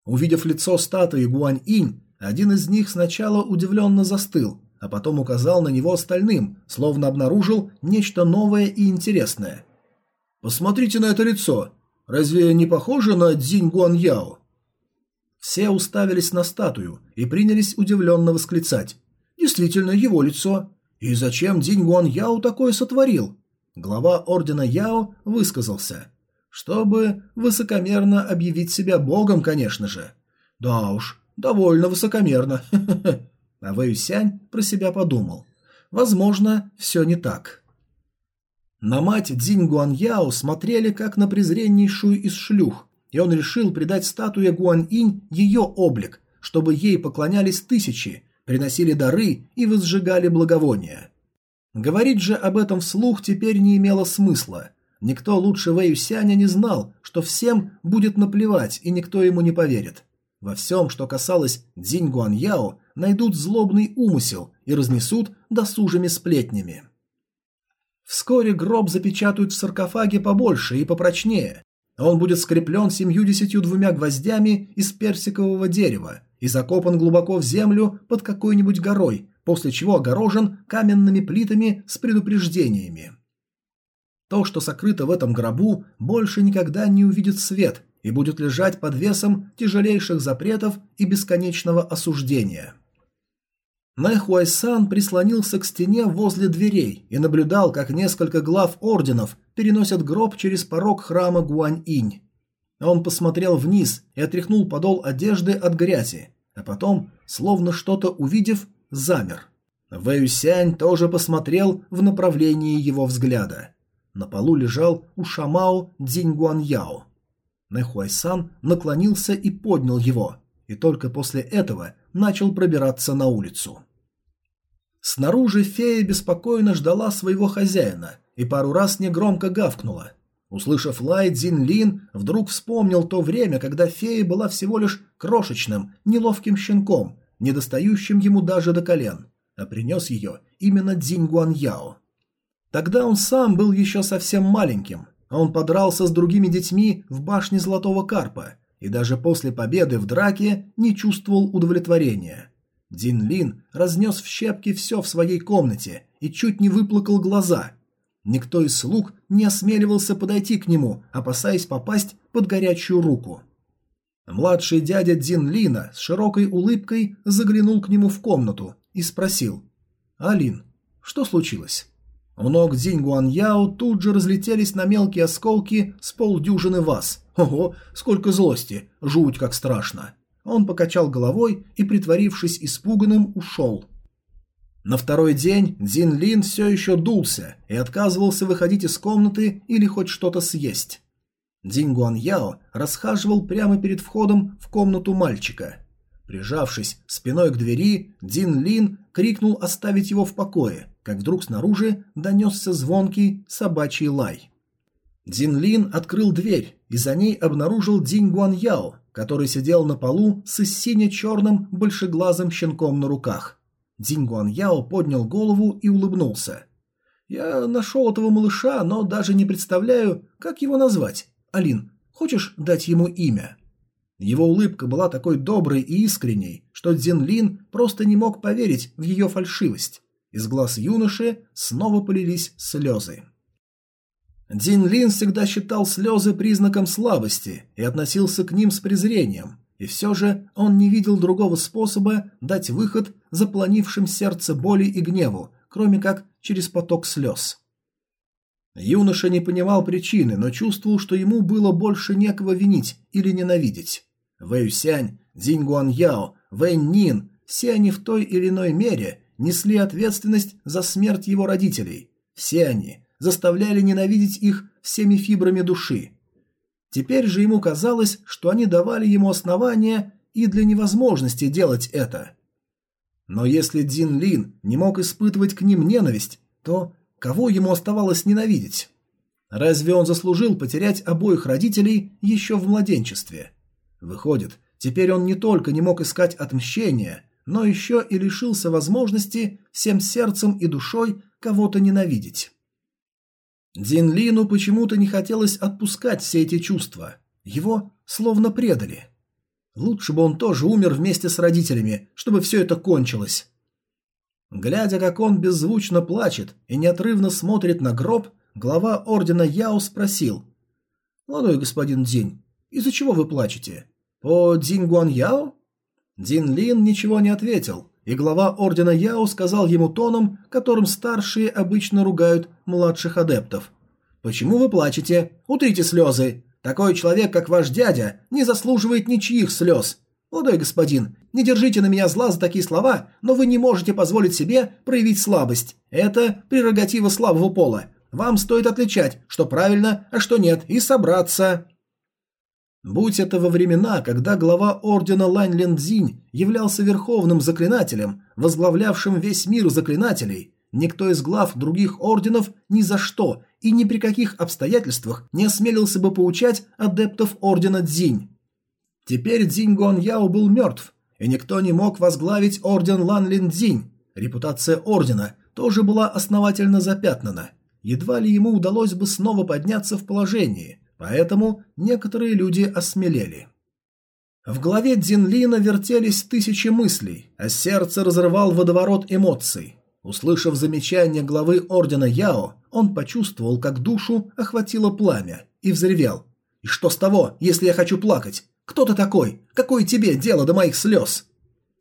Увидев лицо статуи Гуань-инь, один из них сначала удивленно застыл, а потом указал на него остальным, словно обнаружил нечто новое и интересное. «Посмотрите на это лицо. Разве не похоже на Цзинь Гуаньяо?» Все уставились на статую и принялись удивленно восклицать. «Действительно, его лицо. И зачем Динь Гуан Яо такое сотворил? Глава ордена Яо высказался. Чтобы высокомерно объявить себя богом, конечно же. Да уж, довольно высокомерно. (laughs) А Вэйсянь про себя подумал. Возможно, все не так. На мать Дзинь Гуан Яо смотрели как на презреннейшую из шлюх, и он решил придать статуе Гуан Инь ее облик, чтобы ей поклонялись тысячи, приносили дары и возжигали благовония. Говорить же об этом вслух теперь не имело смысла. Никто лучше Вэй Сяня не знал, что всем будет наплевать и никто ему не поверит. Во всем, что касалось Цзинь Гуан Яо, найдут злобный умысел и разнесут досужими сплетнями. Вскоре гроб запечатают в саркофаге побольше и попрочнее. Он будет скреплен семьюдесятью двумя гвоздями из персикового дерева и закопан глубоко в землю под какой-нибудь горой, после чего огорожен каменными плитами с предупреждениями. То, что сокрыто в этом гробу, больше никогда не увидит свет и будет лежать под весом тяжелейших запретов и бесконечного осуждения. Нэхуайсан прислонился к стене возле дверей и наблюдал, как несколько глав орденов переносят гроб через порог храма Гуань-инь. Он посмотрел вниз и отряхнул подол одежды от грязи, а потом, словно что-то увидев, замер. Вэюсянь тоже посмотрел в направлении его взгляда. На полу лежал Ушамао Цзиньгуаньяо. Нэхуайсан наклонился и поднял его, и только после этого начал пробираться на улицу. Снаружи фея беспокойно ждала своего хозяина и пару раз негромко гавкнула. Услышав лай, Дзин Лин вдруг вспомнил то время, когда фея была всего лишь крошечным, неловким щенком, недостающим ему даже до колен, а принес ее именно Дзинь Гуан Яо. Тогда он сам был еще совсем маленьким, а он подрался с другими детьми в башне Золотого Карпа и даже после победы в драке не чувствовал удовлетворения. Дин Лин разнес в щепки все в своей комнате и чуть не выплакал глаза – Никто из слуг не осмеливался подойти к нему, опасаясь попасть под горячую руку. Младший дядя Дин Лина с широкой улыбкой заглянул к нему в комнату и спросил. «Алин, что случилось?» У ног Дзинь Гуаньяо тут же разлетелись на мелкие осколки с полдюжины ваз. Ого, сколько злости! Жуть, как страшно! Он покачал головой и, притворившись испуганным, ушел. На второй день Дзин Лин все еще дулся и отказывался выходить из комнаты или хоть что-то съесть. Динь Гуаньяо расхаживал прямо перед входом в комнату мальчика. Прижавшись спиной к двери, Дин Лин крикнул оставить его в покое, как вдруг снаружи донесся звонкий собачий лай. Дин Лин открыл дверь и за ней обнаружил Динь Гуан Яо, который сидел на полу с сине-черным большеглазым щенком на руках. Динь Гуан Яо поднял голову и улыбнулся. «Я нашел этого малыша, но даже не представляю, как его назвать. Алин, хочешь дать ему имя?» Его улыбка была такой доброй и искренней, что Дзин Лин просто не мог поверить в ее фальшивость. Из глаз юноши снова полились слезы. Дзин Лин всегда считал слезы признаком слабости и относился к ним с презрением, и все же он не видел другого способа дать выход запланившим сердце боли и гневу, кроме как через поток слез. Юноша не понимал причины, но чувствовал, что ему было больше некого винить или ненавидеть. Вэй Сянь, Цзинь Гуан Яо, Вэнь Нин – все они в той или иной мере несли ответственность за смерть его родителей. Все они заставляли ненавидеть их всеми фибрами души. Теперь же ему казалось, что они давали ему основания и для невозможности делать это. Но если Дзин Лин не мог испытывать к ним ненависть, то кого ему оставалось ненавидеть? Разве он заслужил потерять обоих родителей еще в младенчестве? Выходит, теперь он не только не мог искать отмщения, но еще и лишился возможности всем сердцем и душой кого-то ненавидеть. Дин Лину почему-то не хотелось отпускать все эти чувства. Его словно предали. Лучше бы он тоже умер вместе с родителями, чтобы все это кончилось. Глядя, как он беззвучно плачет и неотрывно смотрит на гроб, глава ордена Яо спросил. «Молодой господин Динь, из-за чего вы плачете? По Дин Гуан Яо?» Дин Лин ничего не ответил, и глава ордена Яо сказал ему тоном, которым старшие обычно ругают младших адептов. «Почему вы плачете? Утрите слезы. Такой человек, как ваш дядя, не заслуживает ничьих слез. Молодой господин, не держите на меня зла за такие слова, но вы не можете позволить себе проявить слабость. Это прерогатива слабого пола. Вам стоит отличать, что правильно, а что нет, и собраться». Будь это во времена, когда глава ордена Лань Линдзинь являлся верховным заклинателем, возглавлявшим весь мир заклинателей, никто из глав других орденов ни за что и ни при каких обстоятельствах не осмелился бы поучать адептов ордена Дзинь. Теперь Дзинь Гуан Яо был мертв, и никто не мог возглавить орден Лан Лин Дзинь. Репутация ордена тоже была основательно запятнана. Едва ли ему удалось бы снова подняться в положении – Поэтому некоторые люди осмелели. В голове Дзинлина вертелись тысячи мыслей, а сердце разрывал водоворот эмоций. Услышав замечание главы ордена Яо, он почувствовал, как душу охватило пламя, и взревел. «И что с того, если я хочу плакать? Кто ты такой? Какое тебе дело до моих слез?»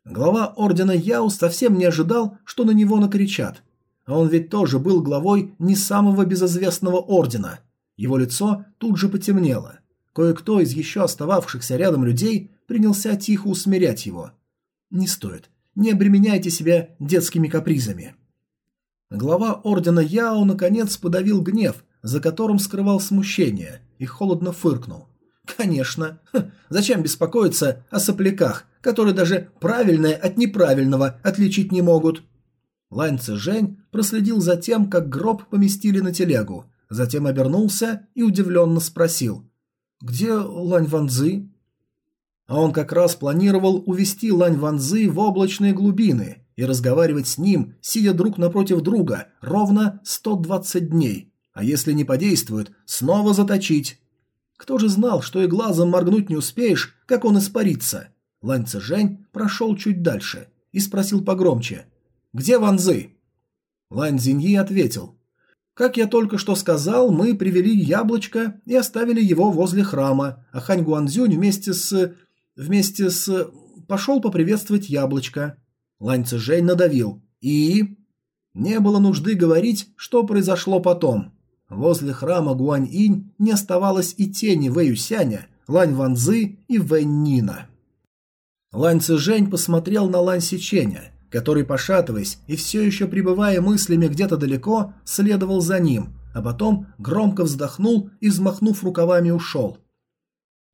Глава ордена Яо совсем не ожидал, что на него накричат. А он ведь тоже был главой не самого безызвестного ордена – его лицо тут же потемнело. Кое-кто из еще остававшихся рядом людей принялся тихо усмирять его. «Не стоит. Не обременяйте себя детскими капризами». Глава ордена Яо наконец подавил гнев, за которым скрывал смущение, и холодно фыркнул. «Конечно. Ха, зачем беспокоиться о сопляках, которые даже правильное от неправильного отличить не могут?» Лань Цзэжэнь проследил за тем, как гроб поместили на телегу, Затем обернулся и удивленно спросил. «Где Лань Ванзы?» А он как раз планировал увести Лань Ванзы в облачные глубины и разговаривать с ним, сидя друг напротив друга, ровно 120 дней. А если не подействует, снова заточить. Кто же знал, что и глазом моргнуть не успеешь, как он испарится? Лань Цзэжэнь прошел чуть дальше и спросил погромче. «Где Ванзы?» Лань Зиньи ответил. Как я только что сказал, мы привели яблочко и оставили его возле храма, а Хань Гуанзюнь вместе с... вместе с... пошел поприветствовать яблочко. Лань Цзэжэнь надавил. И... Не было нужды говорить, что произошло потом. Возле храма Гуань-инь не оставалось и тени Вэюсяня, Лань Ванзы и Вэнь Нина. Лань Цзэжэнь посмотрел на Лань Сиченя, который, пошатываясь и все еще пребывая мыслями где-то далеко, следовал за ним, а потом громко вздохнул и, взмахнув рукавами, ушел.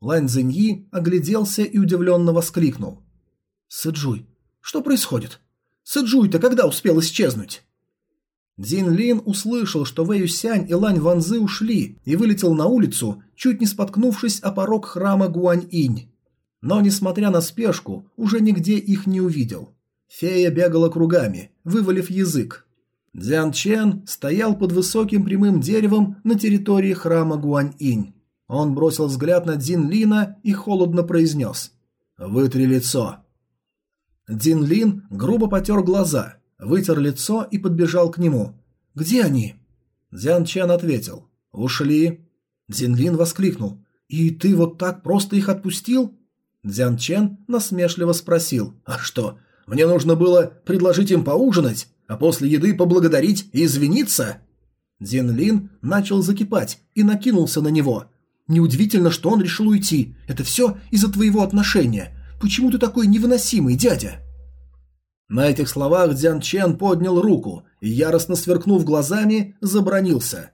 Лань Цзиньи огляделся и удивленно воскликнул. «Сэджуй, что происходит? Сэджуй-то когда успел исчезнуть?» Дин Лин услышал, что Вэй Юсянь и Лань Ванзы ушли и вылетел на улицу, чуть не споткнувшись о порог храма Гуань-инь. Но, несмотря на спешку, уже нигде их не увидел. Фея бегала кругами, вывалив язык. Дзян Чен стоял под высоким прямым деревом на территории храма Гуань-инь. Он бросил взгляд на Дин Лина и холодно произнес «Вытри лицо». Дин Лин грубо потер глаза – вытер лицо и подбежал к нему. «Где они?» Дзян Чан ответил. «Ушли». Дзинлин воскликнул. «И ты вот так просто их отпустил?» Дзян Чен насмешливо спросил. «А что, мне нужно было предложить им поужинать, а после еды поблагодарить и извиниться?» Дзин начал закипать и накинулся на него. «Неудивительно, что он решил уйти. Это все из-за твоего отношения. Почему ты такой невыносимый, дядя?» На этих словах Дзян Чен поднял руку и, яростно сверкнув глазами, забронился.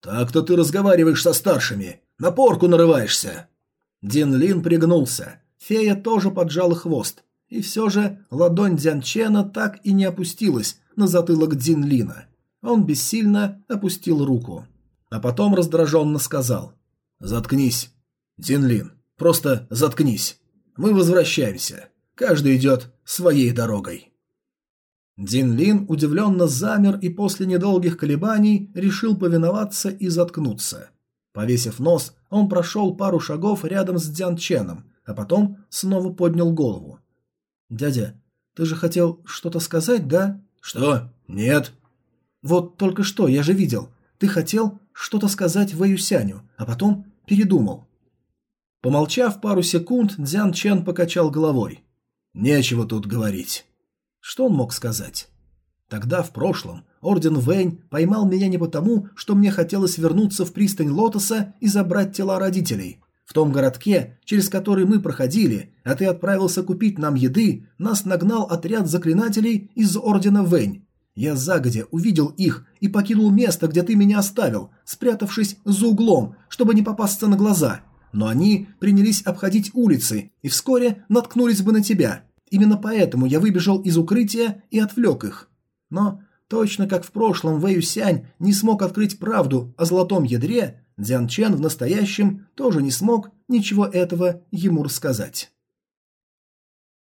«Так-то ты разговариваешь со старшими, на порку нарываешься!» Дин Лин пригнулся. Фея тоже поджала хвост. И все же ладонь Дзян Чена так и не опустилась на затылок Дин Лина. Он бессильно опустил руку. А потом раздраженно сказал. «Заткнись, Дин Лин, просто заткнись. Мы возвращаемся. Каждый идет своей дорогой. Дин Лин удивленно замер и после недолгих колебаний решил повиноваться и заткнуться. Повесив нос, он прошел пару шагов рядом с Дзян Ченом, а потом снова поднял голову. «Дядя, ты же хотел что-то сказать, да?» «Что? Нет». «Вот только что, я же видел. Ты хотел что-то сказать Вэюсяню, а потом передумал». Помолчав пару секунд, Дзян Чен покачал головой. Нечего тут говорить. Что он мог сказать? Тогда, в прошлом, Орден Вэнь поймал меня не потому, что мне хотелось вернуться в пристань Лотоса и забрать тела родителей. В том городке, через который мы проходили, а ты отправился купить нам еды, нас нагнал отряд заклинателей из Ордена Вэнь. Я загодя увидел их и покинул место, где ты меня оставил, спрятавшись за углом, чтобы не попасться на глаза. Но они принялись обходить улицы и вскоре наткнулись бы на тебя. Именно поэтому я выбежал из укрытия и отвлек их. Но точно как в прошлом Вэй Сянь не смог открыть правду о золотом ядре, Дзян Чен в настоящем тоже не смог ничего этого ему рассказать.